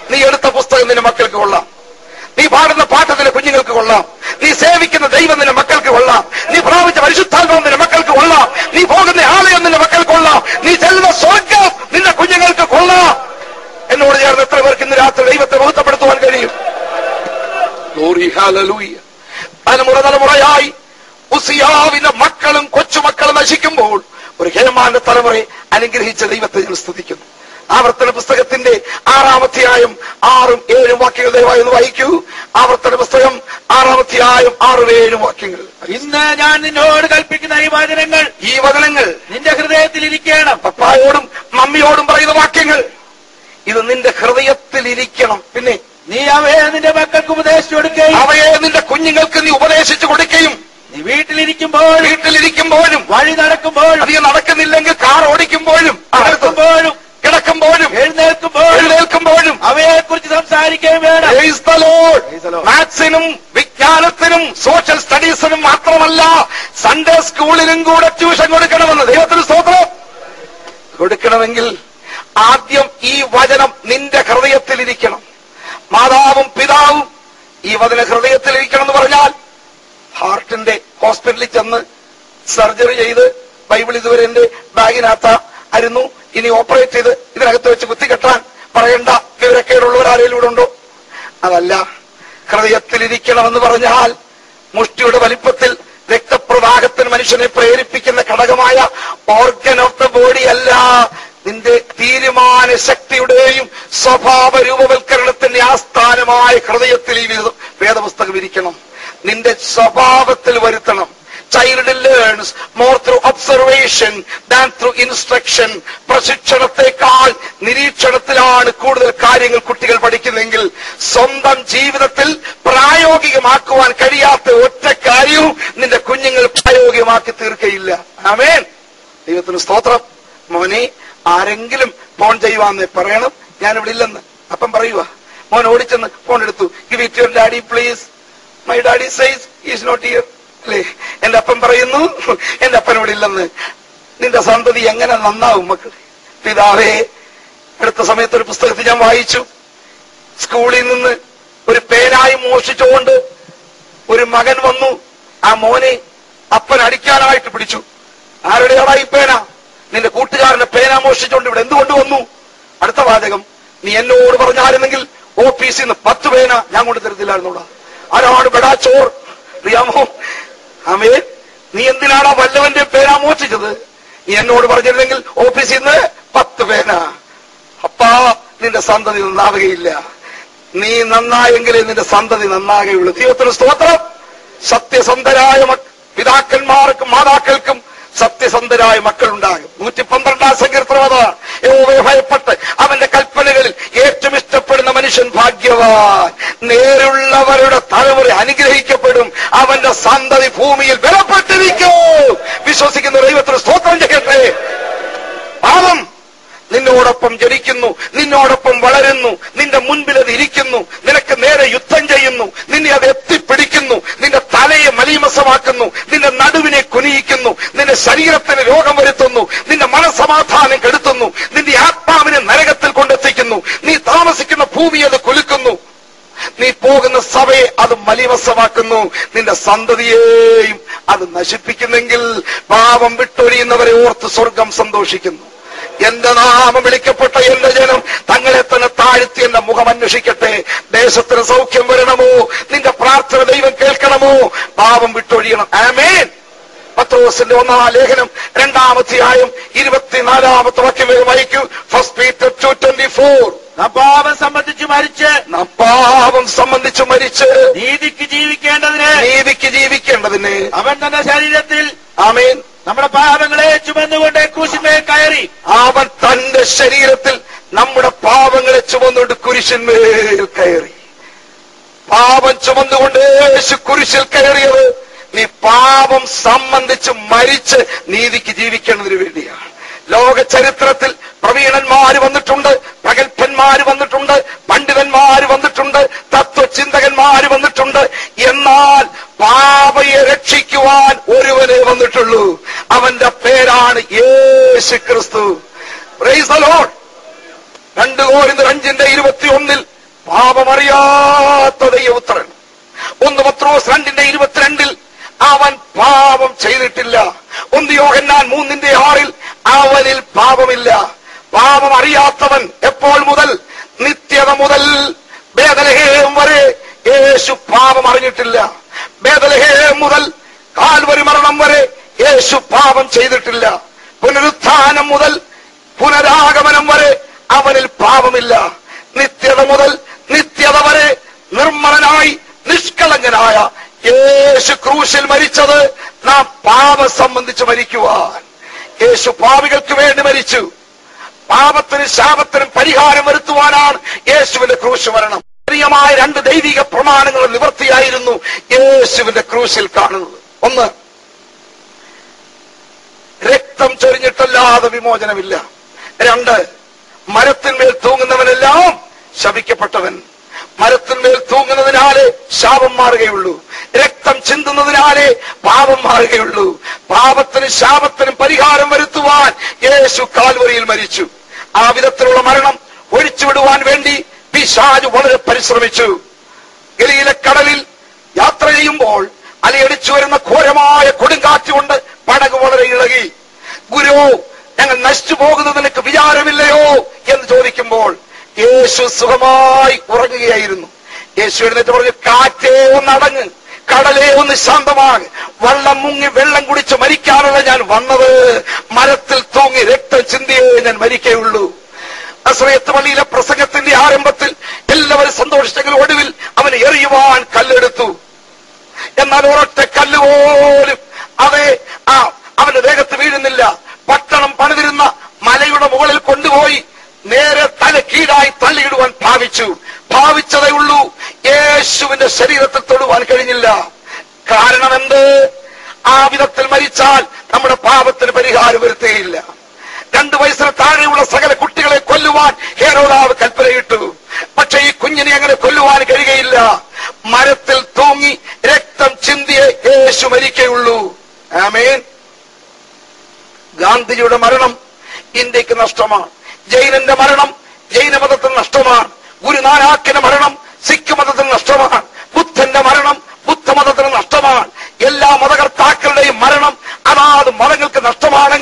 നീ എടുത്ത പുസ്തകം നിന്റെ മക്കൾക്ക് കൊള്ളാം. നീ പാടുന്ന പാട്ട് നിന്റെ കുഞ്ഞുങ്ങൾക്ക് കൊള്ളാം. നീ സേവിക്കുന്ന ദൈവം നിന്റെ മക്കൾക്ക് കൊള്ളാം. നീ പ്രാപിച്ച പരിശുദ്ധാത്മാവ് നിന്റെ മക്കൾക്ക് കൊള്ളാം. നീ പോകുന്ന ആലയം നിന്റെ മക്കൾക്ക് കൊള്ളാം. നീ ചെല്ലുന്ന സ്വർഗം നിന്റെ കുഞ്ഞുങ്ങൾക്ക് കൊള്ളാം. എന്നോട് ചേർന്ന് എത്ര പേർക്ക് ഇന്ന് രാത്രി ദൈവത്തെ ബഹുത്തപ്പെടുത്തുവാൻ കഴിയും. തലമുറ തലമുറയായി. ഉസിയാവിന്റെ മക്കളും കൊച്ചുമക്കളും നശിക്കുമ്പോൾ ഒരു ഹേമാന്റെ തലമുറയെ അനുഗ്രഹിച്ച ദൈവത്തെ ഞാൻ സ്തുതിക്കുന്നു. ആവർത്തന പുസ്തകത്തിന്റെ ആറാമധ്യായം ആറും ഏഴും വാക്യങ്ങൾ ദയവായി ഒന്ന് വായിക്കൂ. ആവർത്തന പുസ്തകം ആറാമധ്യായം ആറും ഏഴും വാക്യങ്ങൾ. ഇന്ന് ഞാൻ നിന്നോട് കൽപ്പിക്കുന്ന ഈ വചനങ്ങൾ ഈ വചനങ്ങൾ നിന്റെ ഹൃദയത്തിൽ ഇരിക്കണം. പപ്പായോടും മമ്മിയോടും പറയുന്ന വാക്യങ്ങൾ. ഇത് നിന്റെ ഹൃദയത്തിൽ ഇരിക്കണം. പിന്നെ നീ അവയെ നിന്റെ മക്കൾക്ക് ഉപദേശിച്ചു കൊടുക്കുകയും അവയെ നിന്റെ കുഞ്ഞുങ്ങൾക്ക് നീ ഉപദേശിച്ചു കൊടുക്കുകയും വീട്ടിലിരിക്കുമ്പോൾ വീട്ടിലിരിക്കുമ്പോഴും വഴി നടക്കുമ്പോഴും അധികം നടക്കുന്നില്ലെങ്കിൽ കാർ ഓടിക്കുമ്പോഴും നടക്കുമ്പോഴും കിടക്കുമ്പോഴും എഴുന്നേൽക്കുമ്പോഴും എഴുന്നേൽക്കുമ്പോഴും അവയെ കുറിച്ച് സംസാരിക്കുകയും വേണം. മാത്സിനും വിജ്ഞാനത്തിനും സോഷ്യൽ സ്റ്റഡീസിനും മാത്രമല്ല സൺഡേ സ്കൂളിനും കൂടെ ട്യൂഷൻ കൊടുക്കണമെന്ന് ദൈവത്തിന് സ്തോത്രം. കൊടുക്കണമെങ്കിൽ ആദ്യം ഈ വചനം നിന്റെ ഹൃദയത്തിലിരിക്കണം. മാതാവും പിതാവും ഈ വചന ഹൃദയത്തിലിരിക്കണം എന്ന് പറഞ്ഞാൽ ഹാർട്ടിന്റെ ഹോസ്പിറ്റലിൽ ചെന്ന് സർജറി ചെയ്ത് ബൈബിൾ ഇതുവരെ എന്റെ ബാഗിനകത്ത ആയിരുന്നു. ഇനി ഓപ്പറേറ്റ് ചെയ്ത് ഇതിനകത്ത് വെച്ച് കുത്തിക്കെട്ടാൻ പറയേണ്ട. വിവരക്കേടുള്ളവർ ആരെങ്കിലും ഇവിടെ ഉണ്ടോ? അതല്ല ഹൃദയത്തിലിരിക്കണമെന്ന് പറഞ്ഞാൽ മുഷ്ടിയുടെ വലിപ്പത്തിൽ രക്തപ്രവാഹത്തിന് മനുഷ്യനെ പ്രേരിപ്പിക്കുന്ന ഘടകമായ ഓർഗൻ ഓഫ് ദ ബോഡി അല്ല. നിന്റെ തീരുമാന ശക്തിയുടെയും സ്വഭാവ രൂപവൽക്കരണത്തിന്റെ ആസ്ഥാനമായ ഹൃദയത്തിൽ ഈ വേദപുസ്തകം ഇരിക്കണം. നിന്റെ സ്വഭാവത്തിൽ വരുത്തണം. Child learns more through observation than through instruction പ്രശിക്ഷണത്തെക്കാൾ നിരീക്ഷണത്തിലാണ് കൂടുതൽ കാര്യങ്ങൾ കുട്ടികൾ പഠിക്കുന്നെങ്കിൽ സ്വന്തം ജീവിതത്തിൽ പ്രായോഗികമാക്കുവാൻ കഴിയാത്ത ഒറ്റ കാര്യവും നിന്റെ കുഞ്ഞുങ്ങൾ പ്രായോഗികമാക്കി തീർക്കയില്ല. ആമേൻ ദൈവത്തിന് സ്തോത്രം. മോനെ ആരെങ്കിലും ഫോൺ ചെയ്യുവാന്ന് പറയണം. ഞാൻ ഇവിടെ ഇല്ലെന്ന്. അപ്പം പറയുക മോൻ ഓടിച്ചെന്ന് ഫോൺ എടുത്തു. Give it your daddy please my daddy size is not here അല്ലേ? എന്റെ അപ്പൻ പറയുന്നു എന്റെ അപ്പൻ ഇവിടെ ഇല്ലെന്ന്. നിന്റെ സന്തതി എങ്ങനെ നന്നാവും മക്കൾ പിതാവേ അടുത്ത സമയത്ത് ഒരു പുസ്തകത്തിൽ ഞാൻ വായിച്ചു. സ്കൂളിൽ നിന്ന് ഒരു പേനായി മോഷിച്ചുകൊണ്ട് ഒരു മകൻ വന്നു. ആ മോനെ അപ്പൻ അടിക്കാനായിട്ട് പിടിച്ചു. ആരുടെയാടാ ഈ പേന? നിന്റെ കൂട്ടുകാരന്റെ പേന മോഷിച്ചുകൊണ്ട് ഇവിടെ എന്തുകൊണ്ട് വന്നു? അടുത്ത വാചകം നീ എന്നോട് പറഞ്ഞായിരുന്നെങ്കിൽ ഓഫീസിൽ നിന്ന് പത്ത് പേന ഞാൻ കൊണ്ട് തരത്തില്ലായിരുന്നോടാ ആരാണ് ബെടാ ചോർ അറിയാമോ? അമേ നീ എന്തിനാണ് വല്ലവന്റെ പേരാ മോഷിച്ചത് നീ എന്നോട് പറഞ്ഞിരുന്നെങ്കിൽ ഓഫീസിൽ നിന്ന് പത്ത് പേന. അപ്പാ നിന്റെ സന്തതി നന്നാവുകയില്ല. നീ നന്നായെങ്കിലേ നിന്റെ സന്തതി നന്നാകുകയുള്ളൂ ദൈവത്തിന് സ്തോത്രം. സത്യസന്ധരായ പിതാക്കന്മാർക്കും മാതാക്കൾക്കും സത്യസന്ധരായ മക്കളുണ്ടാകും. നൂറ്റി പന്ത്രണ്ടാം സങ്കീർത്തനം അതാണ് യഹോവയെ ഭയപ്പെട്ട് അവന്റെ കൽപ്പനകളിൽ ഏറ്റവും ഇഷ്ടപ്പെടുന്ന മനുഷ്യൻ ഭാഗ്യവാൻ. നേരുള്ളവരുടെ തലമുറ അനുഗ്രഹിക്കപ്പെടും. അവന്റെ സന്തതി ഭൂമിയിൽ ബലപ്പെട്ടിരിക്കും. വിശ്വസിക്കുന്ന ദൈവത്തിന് സ്തോത്രം ചെയ്യട്ടെ. പാപം നിന്നോടൊപ്പം ജനിക്കുന്നു. നിന്നോടൊപ്പം വളരുന്നു. നിന്റെ മുൻപിൽ അത് ഇരിക്കുന്നു. നിനക്ക് നേരെ യുദ്ധം ചെയ്യുന്നു. നിന്നെ അത് എത്തിപ്പിടിക്കുന്നു. നിന്റെ തലയെ മലീമസമാക്കുന്നു നിന്റെ നടുവിനെ കുനിയിക്കുന്നു. നിന്റെ ശരീരത്തിന് രോഗം വരുത്തുന്നു. നിന്റെ മനസമാധാനം കെടുത്തുന്നു. നിന്റെ ആത്മാവിനെ നരകത്തിൽ കൊണ്ടെത്തിക്കുന്നു. നീ താമസിക്കുന്ന ഭൂമി അത് കുലുക്കുന്നു. നീ പോകുന്ന സഭയെ അത് മലിവസമാക്കുന്നു. നിന്റെ സന്തതിയെയും അത് നശിപ്പിക്കുന്നെങ്കിൽ പാപം വിട്ടൊഴിയുന്നവരെ ഓർത്ത് സ്വർഗം സന്തോഷിക്കുന്നു. എന്റെ നാമം വിളിക്കപ്പെട്ട എന്റെ ജനം തങ്ങളെ തന്നെ താഴ്ത്തി എന്റെ മുഖം അന്വേഷിക്കട്ടെ. ദേശത്തിന് സൗഖ്യം വരണമോ? നിന്റെ പ്രാർത്ഥന ദൈവം കേൾക്കണമോ? പാപം വിട്ടൊഴിയണം. ആമേൻ. പത്രോസിന്റെ ഒന്നാം ലേഖനം രണ്ടാമധ്യായം ഇരുപത്തിനാലാമത്തെ വാക്യം വരെ വായിക്കൂ. First Peter two twenty four നാം പാപം സംബന്ധിച്ച് മരിച്ച് നാം പാപം സംബന്ധിച്ച് മരിച്ച് നീതിക്ക് ജീവിക്കേണ്ടതിന് നീതിക്ക് ജീവിക്കേണ്ടതിന് അവൻ തന്റെ ശരീരത്തിൽ ആമേൻ. നമ്മുടെ പാപങ്ങളെ ചുമന്നുകൊണ്ട് ക്രൂശിന്മേൽ കയറി അവൻ തന്റെ ശരീരത്തിൽ നമ്മുടെ പാപങ്ങളെ ചുമന്നുകൊണ്ട് കുരിശിന്മേൽ കയറി. പാപം ചുമന്നുകൊണ്ട് യേശു കുരിശിൽ കയറിയത് നീ പാപം സംബന്ധിച്ച് മരിച്ച് നീതിക്ക് ജീവിക്കേണ്ടതിന് വേണ്ടിയാണ്. ലോക ചരിത്രത്തിൽ പ്രവീണന്മാര് വന്നിട്ടുണ്ട് പ്രഗത്ഭന്മാര് വന്നിട്ടുണ്ട് പണ്ഡിതന്മാര് വന്നിട്ടുണ്ട് തത്വചിന്തകന്മാര് വന്നിട്ടുണ്ട്. എന്നാൽ പാപയെ രക്ഷിക്കുവാൻ ഒരുവനെ വന്നിട്ടുള്ളൂ. അവന്റെ പേരാണ് യേശു ക്രിസ്തു. രണ്ട് അഞ്ചിന്റെ ഇരുപത്തിയൊന്നിൽ പാപമറിയാത്ത ദൈവപുത്രൻ. ഒന്ന് പത്രോസ് രണ്ടിന്റെ ഇരുപത്തിരണ്ടിൽ അവൻ പാപം ചെയ്തിട്ടില്ല. ഒന്ന് യോഹന്നാൻ മൂന്നിന്റെ ആറിൽ അവനിൽ പാപമില്ല. പാപം അറിയാത്തവൻ എപ്പോൾ മുതൽ? നിത്യത മുതൽ. വേദനഹേം വരെ യേശു പാപം അറിഞ്ഞിട്ടില്ല. വേദനഹേം മുതൽ കാൽവരി മരണം വരെ യേശു പാപം ചെയ്തിട്ടില്ല. പുനരുത്ഥാനം മുതൽ പുനരാഗമനം വരെ അവനിൽ പാപമില്ല. നിത്യത മുതൽ നിത്യത വരെ നിർമ്മലനായി നിഷ്കളങ്കനായ യേശു ക്രൂശിൽ മരിച്ചത് നാം പാപം സംബന്ധിച്ച് മരിക്കുവാൻ. യേശു പാപികൾക്ക് വേണ്ടി മരിച്ചു. പാപത്തിനും ശാപത്തിനും പരിഹാരം വരുത്തുവാനാണ് യേശുവിന്റെ ക്രൂശ് മരണം. പ്രിയമായ രണ്ട് ദൈവിക പ്രമാണങ്ങൾ നിവർത്തിയായിരുന്നു യേശുവിന്റെ ക്രൂശിൽ കാണുന്നത്. ഒന്ന് രക്തം ചൊരിഞ്ഞിട്ടല്ലാതെ വിമോചനമില്ല. രണ്ട് മരത്തിന്മേൽ തൂങ്ങുന്നവനെല്ലാം ശപിക്കപ്പെട്ടവൻ. മരത്തിന്മേൽ തൂങ്ങുന്നതിനാലേ ശാപം മാറുകയുള്ളൂ. രക്തം ചിന്തുന്നതിനാലേ പാപം മാറുകയുള്ളൂ. പാപത്തിനും ശാപത്തിനും പരിഹാരം വരുത്തുവാൻ യേശു കാൽവരിയിൽ മരിച്ചു. ആ വിധത്തിലുള്ള മരണം ഒഴിച്ചുവിടുവാൻ വേണ്ടി പിശാജ് വളരെ പരിശ്രമിച്ചു. ഗലിയിലെ കടലിൽ യാത്ര ചെയ്യുമ്പോൾ അലയടിച്ചു വരുന്ന ഘോരമായ കൊടുങ്കാറ്റ് കൊണ്ട് പടക് വളരെ ഇളകി. ഗുരു ഞങ്ങൾ നശിച്ചു പോകുന്നത് നിനക്ക് വിചാരമില്ലയോ എന്ന് ചോദിക്കുമ്പോൾ യേശു സുഖമായി ഉറങ്ങുകയായിരുന്നു. യേശു എഴുന്നേറ്റ് പറഞ്ഞു കാറ്റേ ഒന്ന് അടങ്ങ് കടലേ ഒന്ന് ശാന്തമാകെ. വള്ളം മുങ്ങി വെള്ളം കുടിച്ച് മരിക്കാനുള്ള ഞാൻ വന്നത് മരത്തിൽ തൂങ്ങി രക്തം ചിന്തിയേ ഞാൻ മരിക്കുകയുള്ളൂ അസ്രയത്ത് പള്ളിയിലെ പ്രസംഗത്തിന്റെ ആരംഭത്തിൽ എല്ലാവരും സന്തോഷിച്ചെങ്കിലും ഒടുവിൽ അവനെ എറിയുവാൻ കല്ലെടുത്തു. എന്നാൽ ഒരൊറ്റ കല്ല് പോലും അതെ ആ അവന്റെ ദേഹത്ത് വീഴുന്നില്ല. പട്ടണം പണിതിരുന്ന മലയുടെ മുകളിൽ കൊണ്ടുപോയി നേരെ തല കീഴായി തള്ളിയിടുവാൻ ഭാവിച്ചു. ഭാവിച്ചതേ ഉള്ളൂ യേശുവിന്റെ ശരീരത്തിൽ തൊടുവാൻ കഴിഞ്ഞില്ല. കാരണം എന്ത് ആ വിധത്തിൽ മരിച്ചാൽ നമ്മുടെ പാപത്തിന് പരിഹാരം വരുത്തുകയില്ല രണ്ടു വയസ്സിന് താഴെയുള്ള സകല കുട്ടികളെ കൊല്ലുവാൻ ഹേരോദാവ് കൽപ്പനയിട്ടു. പക്ഷെ ഈ കുഞ്ഞിനെ അങ്ങനെ കൊല്ലുവാൻ കഴിയുകയില്ല. മരത്തിൽ തൂങ്ങി രക്തം ചിന്തിയെ യേശു മരിക്കുകയുള്ളൂ. ആമേൻ. ഗാന്ധിജിയുടെ മരണം ഇന്ത്യയ്ക്ക് നഷ്ടമാണ്. ജൈനന്റെ മരണം ജൈന മതത്തിന് നഷ്ടമാണ്. ഗുരുനാനാക്കിന്റെ മരണം സിഖ് മതത്തിന് നഷ്ടമാണ്. ബുദ്ധന്റെ മരണം ബുദ്ധമതത്തിന് നഷ്ടമാണ്. എല്ലാ മതകർത്താക്കളുടെയും മരണം അതാത് മതങ്ങൾക്ക് നഷ്ടമാണെങ്കിൽ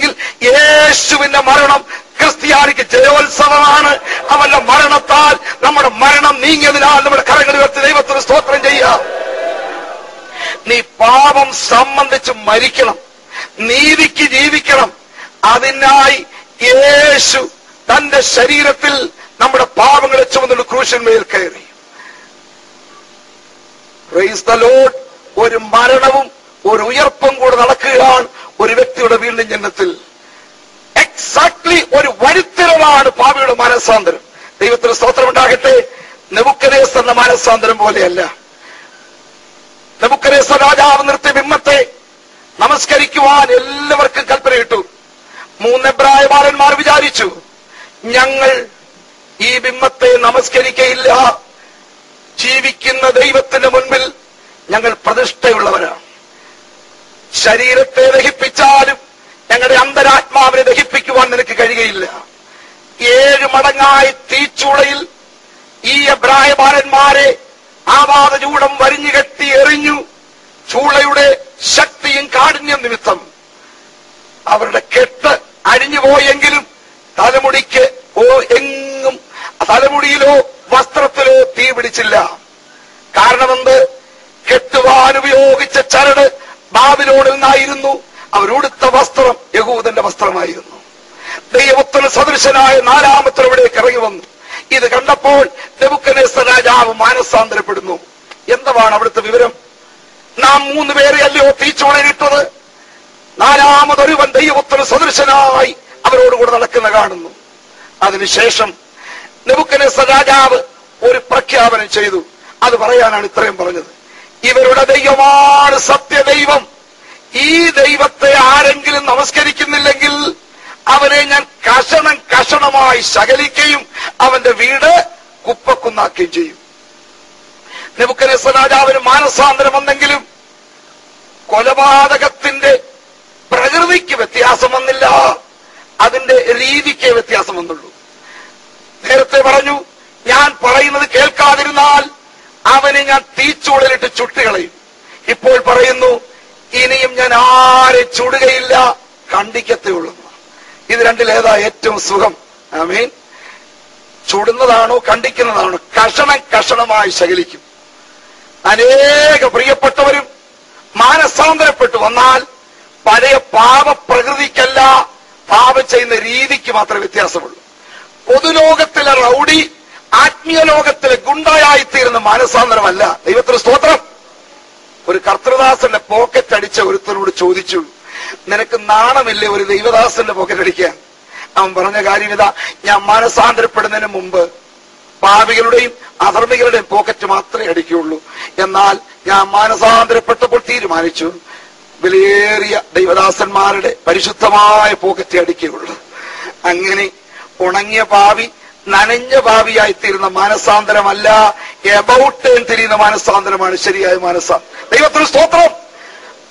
യേശുവിന്റെ മരണം ക്രിസ്ത്യാനിക്ക് ജയോത്സവമാണ്. അവന്റെ മരണത്താൽ നമ്മുടെ മരണം നീങ്ങിയതിനാൽ നമ്മുടെ കരങ്ങൾ ഉയർത്തി ദൈവത്തിന് സ്തോത്രം ചെയ്യാം നീ പാപം സംബന്ധിച്ച് മരിക്കണം. നീതിക്ക് ജീവിക്കണം. അതിനായി യേശു തന്റെ ശരീരത്തിൽ നമ്മുടെ പാപങ്ങളെ ചുമന്നുകൊണ്ട് ക്രൂശന്മേൽ കയറി. Lord. ഒരു മരണവും ഒരു ഉയർപ്പും കൂടെ നടക്കുകയാണ് ഒരു വ്യക്തിയുടെ വീണ്ടും ജന്മത്തിൽ മാനസാന്തരം. ദൈവത്തിന് സ്തോത്രം ഉണ്ടാകട്ടെ നെബുക്കനേസ് എന്ന മാനസാന്തരം പോലെയല്ല. നെബുക്കരേസ് രാജാവ് നിർത്തിയ ബിംബത്തെ നമസ്കരിക്കുവാൻ എല്ലാവർക്കും കൽപ്പനയിട്ടു. മൂന്ന് എബ്രായമാരന്മാർ വിചാരിച്ചു ഞങ്ങൾ ഈ ബിംബത്തെ നമസ്കരിക്കയില്ല. ജീവിക്കുന്ന ദൈവത്തിന്റെ മുൻപിൽ ഞങ്ങൾ പ്രതിഷ്ഠയുള്ളവരാണ് ശരീരത്തെ ദഹിപ്പിച്ചാലും ഞങ്ങളുടെ അന്തരാത്മാവിനെ ദഹിപ്പിക്കുവാൻ നിനക്ക് കഴിയുകയില്ല. ഏഴ് മടങ്ങായി തീച്ചൂളയിൽ ഈ എബ്രായമാരന്മാരെ ആവാത ചൂടം വരിഞ്ഞു കെട്ടി എറിഞ്ഞു ചൂളയുടെ ശക്തിയും കാഠിന്യം നിമിത്തം. അവരുടെ കെട്ട് അഴിഞ്ഞുപോയെങ്കിലും തലമുടിക്ക് ഓ എങ്ങും തലമുടിയിലോ വസ്ത്രത്തിലോ തീ പിടിച്ചില്ല. കാരണമെന്ത്? കെട്ടുവാൻ ഉപയോഗിച്ച ചരട് ബാബിലോണിൽ നിന്നായിരുന്നു. അവരുടുത്ത വസ്ത്രം യഹൂദന്റെ വസ്ത്രമായിരുന്നു. ദൈവത്തിന് സദൃശനായ നാലാമത്തരവിടേക്ക് ഇറങ്ങി വന്നു. ഇത് കണ്ടപ്പോൾ രാജാവ് മാനസാന്തരപ്പെടുന്നു. എന്താണ് അവിടുത്തെ വിവരം? നാം മൂന്ന് പേരെ അല്ലയോ തീച്ചോളയിട്ടത് നാലാമതൊരുവൻ ദൈവത്തിന് സദൃശനായി അവരോടുകൂടെ നടക്കുന്ന കാണുന്നു. അതിനുശേഷം നെബുക്കനേസ രാജാവ് ഒരു പ്രഖ്യാപനം ചെയ്തു. അത് പറയാനാണ് ഇത്രയും പറഞ്ഞത്. ഇവരുടെ ദൈവമാണ് സത്യദൈവം. ഈ ദൈവത്തെ ആരെങ്കിലും നമസ്കരിക്കുന്നില്ലെങ്കിൽ അവനെ ഞാൻ കഷണം കഷണമായി ശകലിക്കുകയും അവന്റെ വീട് കുപ്പക്കുന്നാക്കുകയും ചെയ്യും. നെബുക്കനേസർ രാജാവിന് മാനസാന്തരം വന്നെങ്കിലും കൊലപാതകത്തിന്റെ പ്രകൃതിക്ക് വ്യത്യാസം വന്നില്ല. അതിന്റെ രീതിക്ക് വ്യത്യാസം വന്നുള്ളൂ. നേരത്തെ പറഞ്ഞു ഞാൻ പറയുന്നത് കേൾക്കാതിരുന്നാൽ അവനെ ഞാൻ തീച്ചൂടലിട്ട് ചുട്ടുകളയും. ഇപ്പോൾ പറയുന്നു ഇനിയും ഞാൻ ആരെ ചുടുകയില്ല കണ്ടിക്കത്തേ ഉള്ളൂ. ഇത് രണ്ടിലേതാ ഏറ്റവും സുഖം? ഐ മീൻ ചുടുന്നതാണോ കണ്ടിക്കുന്നതാണോ? കഷണം കഷണമായി ശകലിക്കും. അനേക പ്രിയപ്പെട്ടവരും മാനസാന്തരപ്പെട്ടു വന്നാൽ പഴയ പാപ പ്രകൃതിക്കല്ല പാപം ചെയ്യുന്ന രീതിക്ക് മാത്രമേ വ്യത്യാസമുള്ളൂ. പൊതുലോകത്തിലെ റൗഡി ആത്മീയ ലോകത്തിലെ ഗുണ്ടായി തീരുന്ന മാനസാന്തരമല്ല. ദൈവത്തിന് സ്തോത്രം. ഒരു കർത്തൃദാസന്റെ പോക്കറ്റ് അടിച്ച ഒരുത്തനോട് ചോദിച്ചു നിനക്ക് നാണമില്ലേ ഒരു ദൈവദാസന്റെ പോക്കറ്റ് അടിക്കാൻ അവൻ പറഞ്ഞ കാര്യം ഇതാ. ഞാൻ മനസാന്തരപ്പെടുന്നതിന് മുമ്പ് പാപികളുടെയും അധർമ്മികളുടെയും പോക്കറ്റ് മാത്രമേ അടിക്കുകയുള്ളൂ. എന്നാൽ ഞാൻ മാനസാന്തരപ്പെട്ടപ്പോൾ തീരുമാനിച്ചു. വിലയേറിയ ദൈവദാസന്മാരുടെ പരിശുദ്ധമായ പോക്കറ്റ് അടിക്കുകയുള്ളൂ. അങ്ങനെ ഉണങ്ങിയ ഭാവി നനഞ്ഞ ഭാവിയായി തീരുന്ന മാനസാന്തരമല്ല എബൌട്ട് തിരിയുന്ന മാനസാന്തരമാണ്. ശരിയായ മാനസാന്തരം. ദൈവത്തിന് സ്തോത്രം.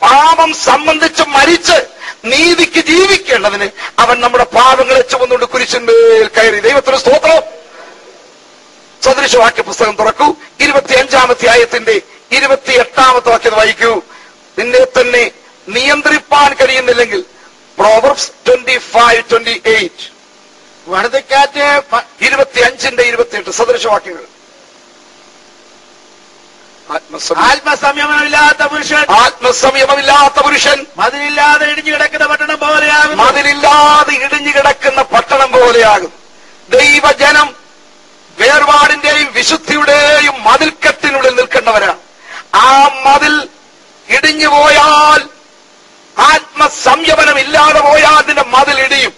പാപം സംബന്ധിച്ച് മരിച്ച് നീതിക്ക് ജീവിക്കേണ്ടതിന് അവൻ നമ്മുടെ പാപങ്ങളെ ചുമന്നുകൊണ്ട് കുരിശന്മേൽ കയറി. ദൈവത്തിന് സ്തോത്രം. സദൃശവാക്യ പുസ്തകം തുറക്കൂ. ഇരുപത്തി അഞ്ചാമത്തെ ആയത്തിന്റെ ഇരുപത്തി എട്ടാമത്തെ വാക്യം വായിക്കൂ. നിന്നെ തന്നെ നിയന്ത്രിപ്പാൻ കഴിയുന്നില്ലെങ്കിൽ proverbs twenty five twenty eight വഴുതക്കാറ്റ് മ- ഇരുപത്തി അഞ്ചിന്റെ ഇരുപത്തി എട്ട് സദൃശവാക്യങ്ങൾ ആത്മസംയമനമില്ലാത്ത പുരുഷൻ. ആത്മസംയമമില്ലാത്ത പുരുഷൻ. മതിലില്ലാതെ ഇടിഞ്ഞു കിടക്കുന്ന പട്ടണം പോലെയാകും മതിലില്ലാതെ ഇടിഞ്ഞു കിടക്കുന്ന പട്ടണം പോലെയാകും ദൈവജനം വേർപാടിന്റെയും വിശുദ്ധിയുടെയും മതിൽക്കെട്ടിനുള്ളിൽ നിൽക്കേണ്ടവരാണ് ആ മതിൽ ഇടിഞ്ഞു പോയാൽ ആത്മസംയമനം ഇല്ലാതെ പോയാൽ അതിന്റെ മതിൽ ഇടിയും.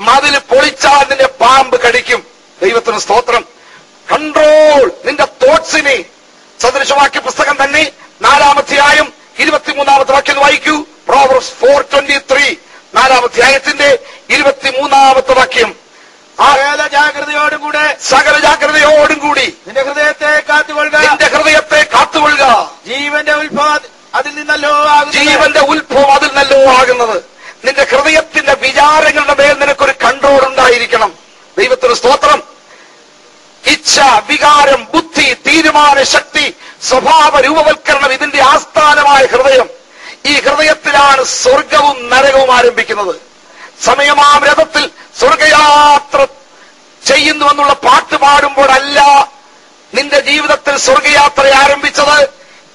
മതിൽ പൊളിച്ചാൽ അതിന്റെ പാമ്പ് കടിക്കും. ദൈവത്തിന് സ്തോത്രം. കൺട്രോൾ നിന്റെ തോട്ട്സിനെ സദൃശവാക്യ പുസ്തകം തന്നെ നാലാമധ്യായം ഇരുപത്തിമൂന്നാമത്തെ വാക്യം വായിക്കൂ. പ്രോവർസ് ഫോർ ട്വന്റി ത്രീ നാലാമധ്യായത്തിന്റെ ഇരുപത്തിമൂന്നാമത്തെ വാക്യം. സകല ജാഗ്രതയോടും കൂടെ സകല ജാഗ്രതയോടും കൂടി നിന്റെ ഹൃദയത്തെ കാത്തുകൊള്ളുക. നിന്റെ ഹൃദയത്തെ കാത്തുകൊള്ളുക. ജീവന്റെ ഉത്ഭവം അതിൽ നിന്നല്ലോ ജീവന്റെ ഉത്ഭവം അതിൽ നല്ലോ ആകുന്നത്. നിന്റെ ഹൃദയത്തിന്റെ വിചാരങ്ങളുടെ മേൽ നിനക്കൊരു കൺട്രോൾ ഉണ്ടായിരിക്കണം. ദൈവത്തിന് സ്തോത്രം. ഇച്ഛ വികാരം ബുദ്ധി തീരുമാന ശക്തി സ്വഭാവ രൂപവൽക്കരണം ഇതിന്റെ ആസ്ഥാനമായ ഹൃദയം. ഈ ഹൃദയത്തിലാണ് സ്വർഗവും നരകവും ആരംഭിക്കുന്നത്. സമയമാം സ്വർഗയാത്ര ചെയ്യുന്നുവെന്നുള്ള പാട്ട് പാടുമ്പോഴല്ല നിന്റെ ജീവിതത്തിൽ സ്വർഗയാത്ര ആരംഭിച്ചത്.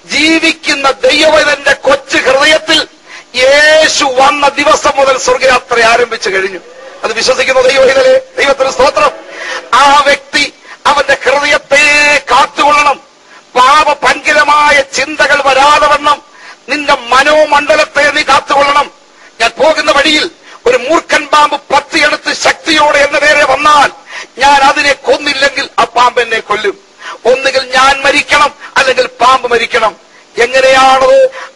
ജീവിക്കുന്ന ദൈവവന്റെ കൊച്ചു ഹൃദയത്തിൽ യേശു വന്ന ദിവസം മുതൽ സ്വർഗയാത്ര ആരംഭിച്ചു കഴിഞ്ഞു. അത് വിശ്വസിക്കുന്ന ദൈവഹിതലെ ദൈവത്തിന് സ്തോത്രം. ആ വ്യക്തി അവന്റെ ഹൃദയത്തെ കാത്തുകൊള്ളണം. പാപപങ്കിലമായ ചിന്തകൾ വരാതെ വണ്ണം. നിന്റെ മനോമണ്ഡലത്തെ നീ കാത്തുകൊള്ളണം. ഞാൻ പോകുന്ന വഴിയിൽ ഒരു മൂർഖൻ പാമ്പ് പത്തിയെടുത്ത് ശക്തിയോടെ എന്ന നേരെ വന്നാൽ ഞാൻ അതിനെ കൊന്നില്ലെങ്കിൽ ആ പാമ്പ് എന്നെ കൊല്ലും. ഒന്നുകിൽ ഞാൻ മരിക്കണം അല്ലെങ്കിൽ പാമ്പ് മരിക്കണം. എങ്ങനെയാണോ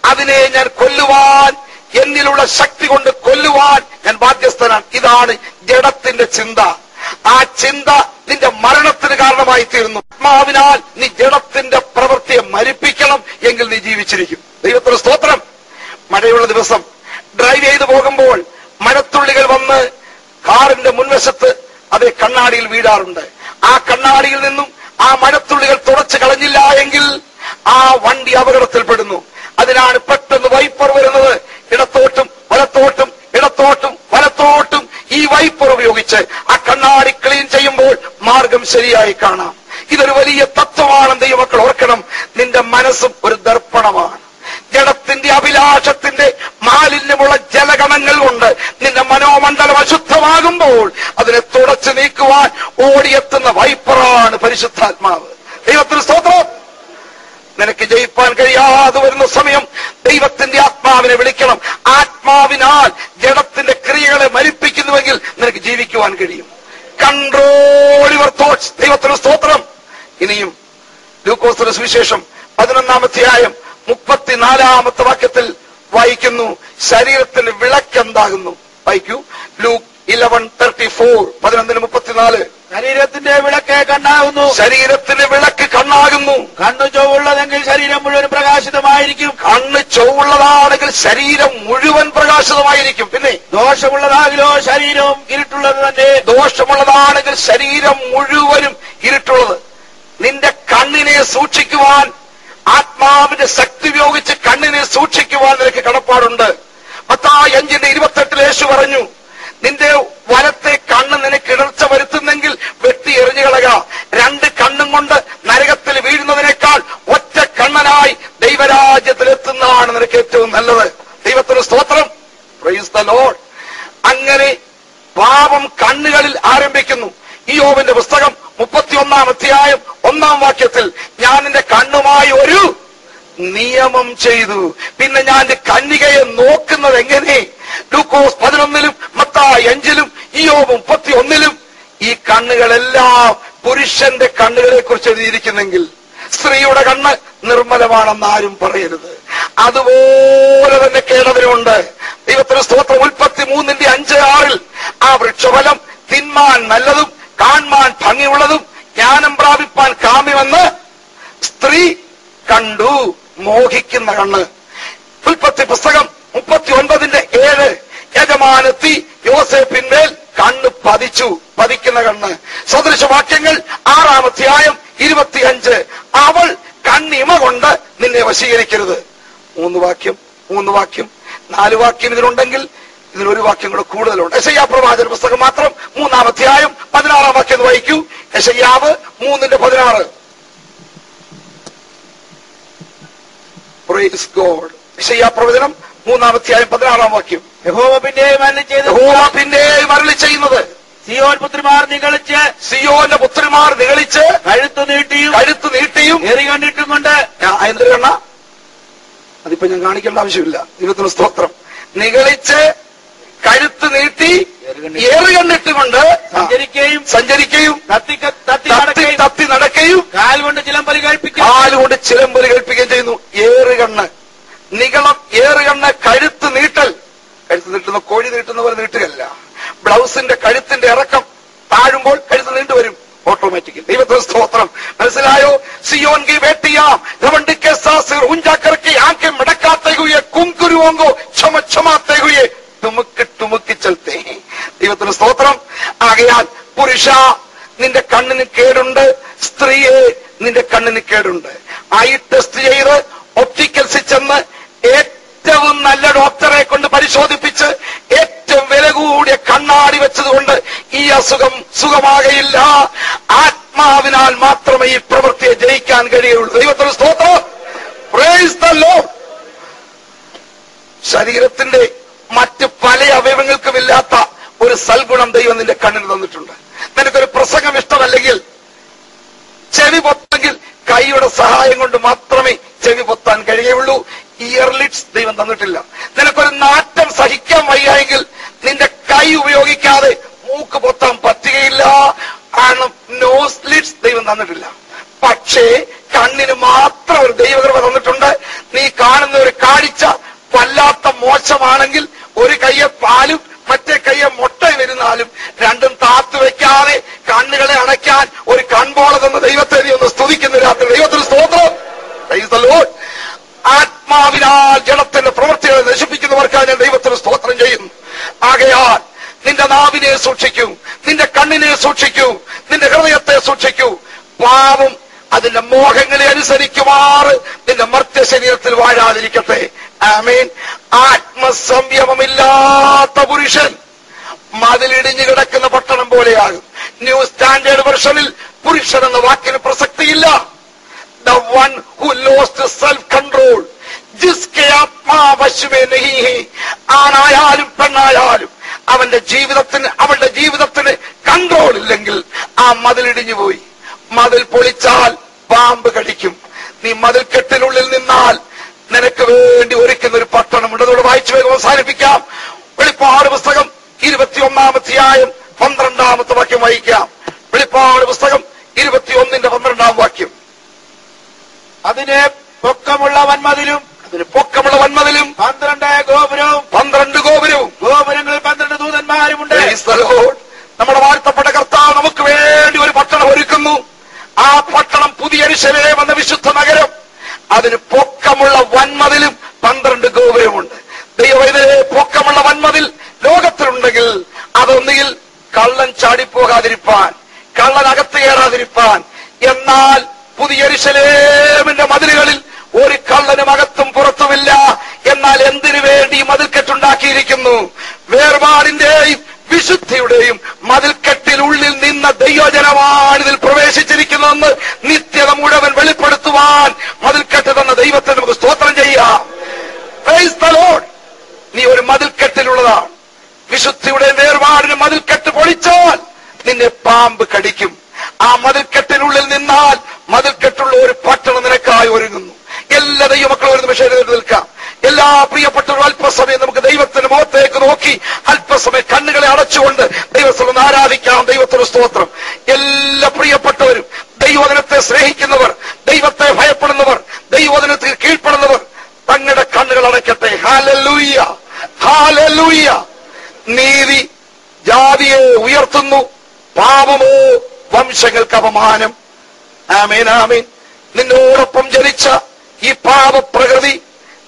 അതിനെ ഞാൻ കൊല്ലുവാൻ എന്നിലുള്ള ശക്തി കൊണ്ട് കൊല്ലുവാൻ ഞാൻ ബാധ്യസ്ഥനാണ്. ഇതാണ് ജഡത്തിന്റെ ചിന്ത. ആ ചിന്ത നിന്റെ മരണത്തിന് കാരണമായി തീരുന്നു ആത്മാവിനാൽ നീ ജഡത്തിന്റെ പ്രവൃത്തിയെ മരിപ്പിക്കണം എങ്കിൽ നീ ജീവിച്ചിരിക്കും. ദൈവത്തിന് സ്തോത്രം. മഴയുള്ള ദിവസം ഡ്രൈവ് ചെയ്തു പോകുമ്പോൾ മഴത്തുള്ളികൾ വന്ന് കാറിന്റെ മുൻവശത്ത് അതേ കണ്ണാടിയിൽ വീഴാറുണ്ട്. ആ കണ്ണാടിയിൽ നിന്നും ആ മഴത്തുള്ളികൾ തുടച്ചു കളഞ്ഞില്ല എങ്കിൽ ആ വണ്ടി അപകടത്തിൽപ്പെടുന്നു. അതിനാണ് പെട്ടെന്ന് വൈപ്പർ വരുന്നത്. ഇടത്തോട്ടും വലത്തോട്ടും വൈപ്പർ ഉപയോഗിച്ച് ആ കണ്ണാടി ക്ലീൻ ചെയ്യുമ്പോൾ മാർഗം ശരിയായി കാണാം. ഇതൊരു വലിയ തത്വമാണ് ദൈവമക്കൾ ഓർക്കണം. നിന്റെ മനസ്സും ഒരു ദർപ്പണമാണ്. ജടത്തിന്റെ അഭിലാഷത്തിന്റെ മാലിന്യമുള്ള ജലഗണങ്ങൾ കൊണ്ട് നിന്റെ മനോമണ്ഡലം അശുദ്ധമാകുമ്പോൾ അതിനെ തുടച്ചു നീക്കുവാൻ ഓടിയെത്തുന്ന വൈപ്പറാണ് പരിശുദ്ധാത്മാവ്. ദൈവത്തിന് സ്തോത്രം. നിനക്ക് ജയിപ്പാൻ കഴിയാതെ വരുന്ന സമയം ദൈവത്തിന്റെ ആത്മാവിനെ വിളിക്കണം. ആത്മാവിനാൽ ജഡത്തിന്റെ ക്രിയകളെ മരിപ്പിക്കുന്നുവെങ്കിൽ നിനക്ക് ജീവിക്കുവാൻ കഴിയും. കൺട്രോൾ യുവർ തോട്ട്സ് ദൈവത്തിന് സ്തോത്രം. ഇനിയും ലൂക്കോസിന് സുവിശേഷം പതിനൊന്നാമധ്യായം മുപ്പത്തിനാലാമത്തെ വാക്യത്തിൽ വായിക്കുന്നു ശരീരത്തിന് വിളക്കെന്താകുന്നു വായിക്കൂ. ലൂക്ക് ഇലവൻ തേർട്ടി ഫോർ പതിനൊന്നിന് മുപ്പത്തിനാല്. ശരീരത്തിന്റെ വിളക്ക് കണ്ണാകുന്നു. ശരീരത്തിന് വിളക്ക് കണ്ണാകുന്നു. കണ്ണു ചൊവ്വുള്ളതെങ്കിൽ ശരീരം മുഴുവൻ പ്രകാശിതമായിരിക്കും. കണ്ണ് ചൊവ്വുള്ളതാണെങ്കിൽ ശരീരം മുഴുവൻ പ്രകാശിതമായിരിക്കും. പിന്നെ ദോഷമുള്ളതാകിലോ ശരീരവും ഇരുട്ടുള്ളത് തന്നെ? ദോഷമുള്ളതാണെങ്കിൽ ശരീരം മുഴുവനും ഇരുട്ടുള്ളത്. നിന്റെ കണ്ണിനെ സൂക്ഷിക്കുവാൻ ആത്മാവിന്റെ ശക്തി ഉപയോഗിച്ച് കണ്ണിനെ സൂക്ഷിക്കുവാൻ നിനക്ക് കടപ്പാടുണ്ട്. പത്താ അഞ്ചിന്റെ ഇരുപത്തെട്ടിൽ യേശു പറഞ്ഞു നിന്റെ വലത്തെ കണ്ണ് നിനക്ക് ഇടർച്ച വരുത്തുന്നെങ്കിൽ വെട്ടി എറിഞ്ഞു കളക രണ്ട് കണ്ണും കൊണ്ട് നരകത്തിൽ വീഴുന്നതിനേക്കാൾ ഒറ്റ കണ്ണനായി ദൈവരാജ്യത്തിലെത്തുന്നതാണ് നിനക്ക് ഏറ്റവും നല്ലത്. ദൈവത്തിന് സ്തോത്രം. പ്രൈസ് ലോഡ് അങ്ങനെ പാപം കണ്ണുകളിൽ ആരംഭിക്കുന്നു. ഈ യോവിന്റെ പുസ്തകം മുപ്പത്തിയൊന്നാം അധ്യായം ഒന്നാം വാക്യത്തിൽ ഞാൻ എന്റെ കണ്ണുമായി ഒരു നിയമം ചെയ്തു. പിന്നെ ഞാൻ എന്റെ കന്യകയെ നോക്കുന്നത് എങ്ങനെ? ലൂക്കോസ് പതിനൊന്നിലും മത്തായി അഞ്ചിലും യോബ് മുപ്പത്തി ഒന്നിലും ഈ കണ്ണുകളെല്ലാം പുരുഷന്റെ കണ്ണുകളെ കുറിച്ച് എഴുതിയിരിക്കുന്നെങ്കിൽ സ്ത്രീയുടെ കണ്ണ് നിർമ്മലമാണെന്ന് ആരും പറയരുത്. അതുപോലെ തന്നെ കേടവരുമുണ്ട് ദൈവത്തിന് സ്തോത്രം. ഉൽപ്പത്തി മൂന്നിന്റെ അഞ്ച് ആറിൽ ആ വൃക്ഷഫലം തിന്മാൻ നല്ലതും കാൺമാൻ ഭംഗിയുള്ളതും ജ്ഞാനം പ്രാപിപ്പാൻ കാമ്യമെന്ന് സ്ത്രീ കണ്ടു. മോഹിക്കുന്ന കണ്ണ്. ഉൽപ്പത്തി പുസ്തകം മുപ്പത്തി ഒൻപതിന്റെ ഏഴ് യജമാനത്തി യോസേപ്പിന്മേൽ കണ്ണ് പതിച്ചു. പതിക്കുന്ന കണ്ണ്. സദൃശവാക്യങ്ങൾ ആറാം അധ്യായം ഇരുപത്തിയഞ്ച്. അവൾ കണ്ണിമ കൊണ്ട് നിന്നെ വശീകരിക്കരുത്. മൂന്ന് വാക്യം മൂന്ന് വാക്യം. നാല് വാക്യം ഇതിലുണ്ടെങ്കിൽ ഇതിലൊരു വാക്യം കൂടെ കൂടുതലുണ്ട്. യശയ്യാ പ്രവാചന പുസ്തകം മാത്രം മൂന്നാം അധ്യായം പതിനാറാം വാക്യം ഒന്ന് വായിക്കൂ. യശയ്യാവ് മൂന്നിന്റെ പതിനാറ്. പ്രവചനം മൂന്നാം അധ്യായം പതിനാറാം വാക്യം. യഹോവ പിന്നെയും അരളി ചെയ്ത് യഹോവ പിന്നെയും അരളി ചെയ്യുന്നത്. സിയോൻ പുത്രിമാർ നികളിച്ച് സിയോന്റെ പുത്രിമാർ നികളിച്ച് കഴുത്തു നീട്ടിയും കഴുത്തു നീട്ടിയും എറി കണ്ടിട്ടും കൊണ്ട് എന്തൊരു കണ്ണ? അതിപ്പോ ഞാൻ കാണിക്കേണ്ട ആവശ്യമില്ല. ദൈവത്തിന് സ്തോത്രം. നികളിച്ച് കഴുത്ത് നീട്ടി ഏറ് കണ്ടിട്ടുകൊണ്ട് സഞ്ചരിക്കുകയും സഞ്ചരിക്കുകയും തത്തി തത്തി തത്തി നടക്കുകയും കാൽ കൊണ്ട് ചിലമ്പലി കഴിപ്പിക്കും കാലുകൊണ്ട് ചിലമ്പലി കേൾപ്പിക്കുകയും ചെയ്യുന്നു. ഏറുകണ്ണ് നികളം ഏറുകണ്ണ കഴുത്ത് നീട്ടൽ. കഴുത്ത് നീട്ടുന്ന കോഴി നീട്ടുന്ന പോലെ നീട്ടുകയല്ല. ബ്ലൗസിന്റെ കഴുത്തിന്റെ ഇറക്കം താഴുമ്പോൾ കഴുത്ത് നീണ്ടു വരും. ഓട്ടോമാറ്റിക്കൽ ദൈവത്തിന് സ്തോത്രം. മനസ്സിലായോ? സിയോൻ കി വേട്ടിയാം. രവണ്ടിക്ക് സാസിർ ഊഞ്ചാക്കറക്കി ആക്കി മിടക്കാത്ത ഹുയെ കുങ്കുരുവോങ്കോ ക്ഷമ ക്ഷമാത്ത ഹുയെ തുമുക്ക് തുമുക്കി ചെലുത്തേ. ദൈവത്തിന് സ്തോത്രം. ആകയാൽ പുരുഷ നിന്റെ കണ്ണിന് കേടുണ്ട്. സ്ത്രീയെ നിന്റെ കണ്ണിന് കേടുണ്ട്. ഐ ടെസ്റ്റ് ചെയ്ത് ഒപ്റ്റിക്കൽസിൽ ചെന്ന് വെച്ചതുകൊണ്ട് ഈ അസുഖം സുഖമാകയില്ല. ആത്മാവിനാൽ മാത്രമേ ഈ പ്രവൃത്തിയെ ജയിക്കാൻ കഴിയുള്ളൂ. ദൈവത്തിന് സ്തോത്രം. ശരീരത്തിന്റെ മറ്റ് പല അവയവങ്ങൾക്കും ഇല്ലാത്ത ഒരു സൽഗുണം ദൈവം നിന്റെ കണ്ണിന് തന്നിട്ടുണ്ട്. നിനക്കൊരു പ്രസംഗം ഇഷ്ടമല്ലെങ്കിൽ ചെവി പൊത്തെങ്കിൽ കൈയുടെ സഹായം കൊണ്ട് മാത്രമേ ചെവി പൊത്താൻ കഴിയുള്ളൂ. ഇയർലിറ്റ്സ് ദൈവം തന്നിട്ടില്ല. നിനക്കൊരു നാറ്റം സഹിക്കാൻ വയ്യായെങ്കിൽ നിന്റെ കൈ ഉപയോഗിക്കാതെ മൂക്ക് പൊത്താൻ പറ്റുകയില്ല. ആണ് നോസ് ദൈവം തന്നിട്ടില്ല. പക്ഷേ കണ്ണിന് മാത്രം ഒരു ദൈവകൃപ തന്നിട്ടുണ്ട്. നീ കാണുന്ന ഒരു കാഴ്ച വല്ലാത്ത മോശമാണെങ്കിൽ ഒരു കയ്യെ പാലും മറ്റേ കയ്യെ മുട്ടയും വരുന്നാലും രണ്ടും താത്തു വെക്കാതെ കണ്ണുകളെ അടയ്ക്കാൻ ഒരു കൺപോള തന്ന ദൈവത്തെ നീ ഒന്ന് സ്തുതിക്കുന്ന രാത്രി. ദൈവത്തിന് സ്തോത്രം. ആത്മാവിനാൽ ജനത്തിന്റെ പ്രവൃത്തികളെ നശിപ്പിക്കുന്നവർക്കാണ് ഞാൻ ദൈവത്തിന് സ്തോത്രം ചെയ്യുന്നു ആകയാൽ നിന്റെ നാവിനെ സൂക്ഷിക്കൂ നിന്റെ കണ്ണിനെ സൂക്ഷിക്കൂ നിന്റെ ഹൃദയത്തെ സൂക്ഷിക്കൂ. പാവം അതിന്റെ മോഹങ്ങളെ അനുസരിക്കുമാറ് നിന്റെ മർത്യ ശരീരത്തിൽ വാഴാതിരിക്കട്ടെ. ആമീൻ. ആത്മസംയമമില്ലാത്ത പുരുഷൻ മതിലിടിഞ്ഞു കിടക്കുന്ന പട്ടണം പോലെയാകും. ന്യൂ സ്റ്റാൻഡേർഡ് വെർഷനിൽ പുരുഷൻ എന്ന വാക്കിന് പ്രസക്തിയില്ല. The one who lost self control ആണായാലും പെണ്ണായാലും അവന്റെ ജീവിതത്തിന് അവളുടെ ജീവിതത്തിന് കൺട്രോൾ ഇല്ലെങ്കിൽ ആ മതിലിടിഞ്ഞു പോയി. മതിൽ പൊളിച്ചാൽ പാമ്പ് കടിക്കും. നീ മതിൽ കെട്ടിനുള്ളിൽ നിന്നാൽ നിനക്ക് വേണ്ടി ഒരുക്കുന്ന ഒരു പട്ടണമുണ്ട് അതോട് വായിച്ചു വേഗം അവസാനിപ്പിക്കാം. വെളിപ്പാട് പുസ്തകം ഇരുപത്തിയൊന്നാമധ്യായം പന്ത്രണ്ടാമത്തെ വാക്യം വായിക്കാം. വെളിപ്പാട് പുസ്തകം ഇരുപത്തിയൊന്നിന്റെ പന്ത്രണ്ടാം വാക്യം. അതിനെ പൊക്കമുള്ള വന്മതിലും ഒരു പൊക്കമുള്ള വന്മതിലും പന്ത്രണ്ടായ ഗോപുരവും പന്ത്രണ്ട് ഗോപുരവും ഗോപുരങ്ങളിൽ പന്ത്രണ്ട് ദൂതന്മാരുമുണ്ട്. നമ്മുടെ വാഴ്ത്തപ്പെട്ട കർത്താവ് നമുക്ക് വേണ്ടി ഒരു പട്ടണം ഒരുക്കുന്നു. ആ പട്ടണം പുതിയ ശരീരം വന്ന വിശുദ്ധ നഗരം. അതിന് പൊക്കമുള്ള വന്മതിലും പന്ത്രണ്ട് ഗോപുരമുണ്ട്. ദൈവം പൊക്കമുള്ള വന്മതിൽ ലോകത്തിലുണ്ടെങ്കിൽ അതൊന്നുകിൽ കള്ളൻ ചാടിപ്പോകാതിരിപ്പാൻ കള്ളൻ അകത്ത് കയറാതിരിപ്പാൻ. എന്നാൽ പുതിയ ഋഷലേമിന്റെ മതിലുകളിൽ ഒരു കള്ളനും അകത്തും പുറത്തുമില്ല. എന്നാൽ എന്തിനു വേണ്ടി മതിൽക്കെട്ടുണ്ടാക്കിയിരിക്കുന്നു? വേർപാടിന്റെയും വിശുദ്ധിയുടെയും മതിൽക്കെട്ടിനുള്ളിൽ നിന്ന ദൈവജനമാണ് ഇതിൽ പ്രവേശിച്ചിരിക്കുന്നതെന്ന് നിത്യത മുഴുവൻ വെളിപ്പെടുത്തുവാൻ മതിൽക്കെട്ട് തന്ന ദൈവത്തെ നമുക്ക് സ്തോത്രം ചെയ്യാം. നീ ഒരു മതിൽക്കെട്ടിലുള്ളതാണ്. വിശുദ്ധിയുടെ വേർപാടിന് മതിൽക്കെട്ട് പൊളിച്ചാൽ നിന്നെ പാമ്പ് കടിക്കും. ആ മതിൽക്കെട്ടിനുള്ളിൽ നിന്നാൽ മതിൽക്കെട്ടുള്ള ഒരു പട്ടണം നിനക്കായി ഒരുങ്ങുന്നു. എല്ലാ ദൈവമക്കളും ഒരു നിമിഷം എഴുന്നേറ്റ് നിൽക്കാം. എല്ലാ പ്രിയപ്പെട്ടവരും അല്പസമയം നമുക്ക് ദൈവത്തിന്റെ മുഖത്തേക്ക് നോക്കി അല്പസമയം കണ്ണുകളെ അടച്ചുകൊണ്ട് ദൈവസ്ഥലം ആരാധിക്കാം ദൈവത്തിന് സ്തോത്രം. എല്ലാ പ്രിയപ്പെട്ടവരും ദൈവദിനത്തെ സ്നേഹിക്കുന്നവർ ദൈവത്തെ ഭയപ്പെടുന്നവർ ദൈവദിനത്തിൽ കീഴ്പ്പെടുന്നവർ തങ്ങളുടെ കണ്ണുകൾ അടയ്ക്കട്ടെ. ഹാലലൂയ ഹാലലൂയ നീതി ജാതിയെ ഉയർത്തുന്നു പാപമോ വംശങ്ങൾക്ക് അപമാനം. ആമേൻ ആമേൻ. നിന്നോടൊപ്പം ജനിച്ച ഈ പാപപ്രകൃതി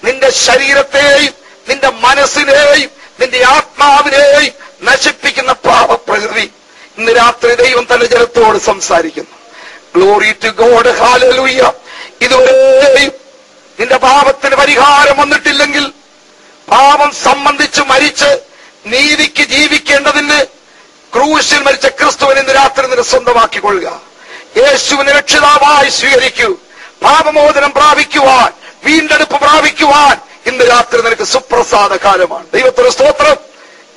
നിന്റെ ശരീരത്തെയും നിന്റെ മനസ്സിനെയും നിന്റെ ആത്മാവിനെയും നശിപ്പിക്കുന്ന പാപപ്രകൃതി ഇന്ന് രാത്രി ദൈവം തന്റെ ജനത്തോട് സംസാരിക്കുന്നു. ഗ്ലോറി ടു ഗോഡ് ഹാലലൂയ ഇതുവരെയും നിന്റെ പാപത്തിന് പരിഹാരം വന്നിട്ടില്ലെങ്കിൽ പാപം സംബന്ധിച്ച് മരിച്ച് നീതിക്ക് ജീവിക്കേണ്ടതിന് ക്രൂശിൽ മരിച്ച ക്രിസ്തുവിനെ ഇന്ന് രാത്രി നിന്നെ സ്വന്തമാക്കിക്കൊള്ളുക. യേശുവിനെ രക്ഷിതാവായി സ്വീകരിക്കൂ. പാപമോചനം പ്രാപിക്കുവാൻ വീണ്ടെടുപ്പ് പ്രാപിക്കുവാൻ ഇന്ന് രാത്രി നിനക്ക് സുപ്രസാദ കാലമാണ്. ദൈവത്തിന്റെ സ്തോത്രം.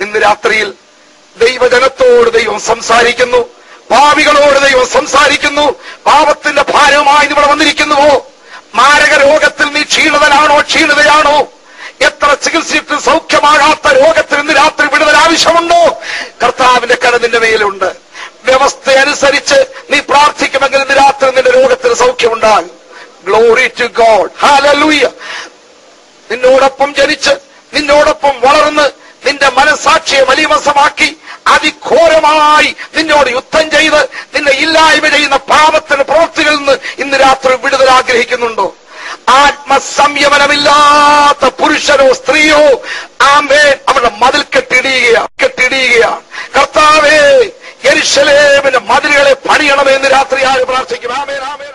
ഇന്ന് രാത്രിയിൽ ദൈവജനത്തോട് ദൈവം സംസാരിക്കുന്നു. പാവികളോട് ദൈവം സംസാരിക്കുന്നു. പാപത്തിന്റെ ഭാരമായി ഇവിടെ വന്നിരിക്കുന്നുവോ? മാരക രോഗത്തിൽ നീ ക്ഷീണിതനാണോ? ക്ഷീണിതയാണോ? എത്ര ചികിത്സിച്ചിട്ട് സൗഖ്യമാകാത്ത രോഗത്തിൽ ഇന്ന് രാത്രി വിടുതൽ ആവശ്യമുണ്ടോ? കർത്താവിന്റെ കര നിന്റെ മേലുണ്ട്. വ്യവസ്ഥ അനുസരിച്ച് നീ പ്രാർത്ഥിക്കുമെങ്കിൽ ഇന്ന് രാത്രി നിന്റെ രോഗത്തിന് സൗഖ്യമുണ്ടാകും. ഗ്ലോറി ടു ഗോഡ് ഹാലലൂയ നിന്നോടൊപ്പം ജനിച്ച് നിന്നോടൊപ്പം വളർന്ന് നിന്റെ മനസാക്ഷിയെ വലിയമസമാക്കി അതിഘോരമായി നിന്നോട് യുദ്ധം ചെയ്ത് നിന്നെ ഇല്ലായ്മ ചെയ്യുന്ന പാപത്തിന് പ്രവൃത്തികളിൽ നിന്ന് ഇന്ന് രാത്രി വിടുതൽ ആഗ്രഹിക്കുന്നുണ്ടോ? ആത്മസംയമനമില്ലാത്ത പുരുഷനോ സ്ത്രീയോ ആമേ അവരുടെ മതിൽ കെട്ടിടിയുകയാണ് കെട്ടിടിയുകയാണ് കർത്താവേ എരിശലേമിന്റെ മതിലുകളെ പണിയണമെന്ന് രാത്രി ആര് പ്രാർത്ഥിക്കും. ആമേ ആമേ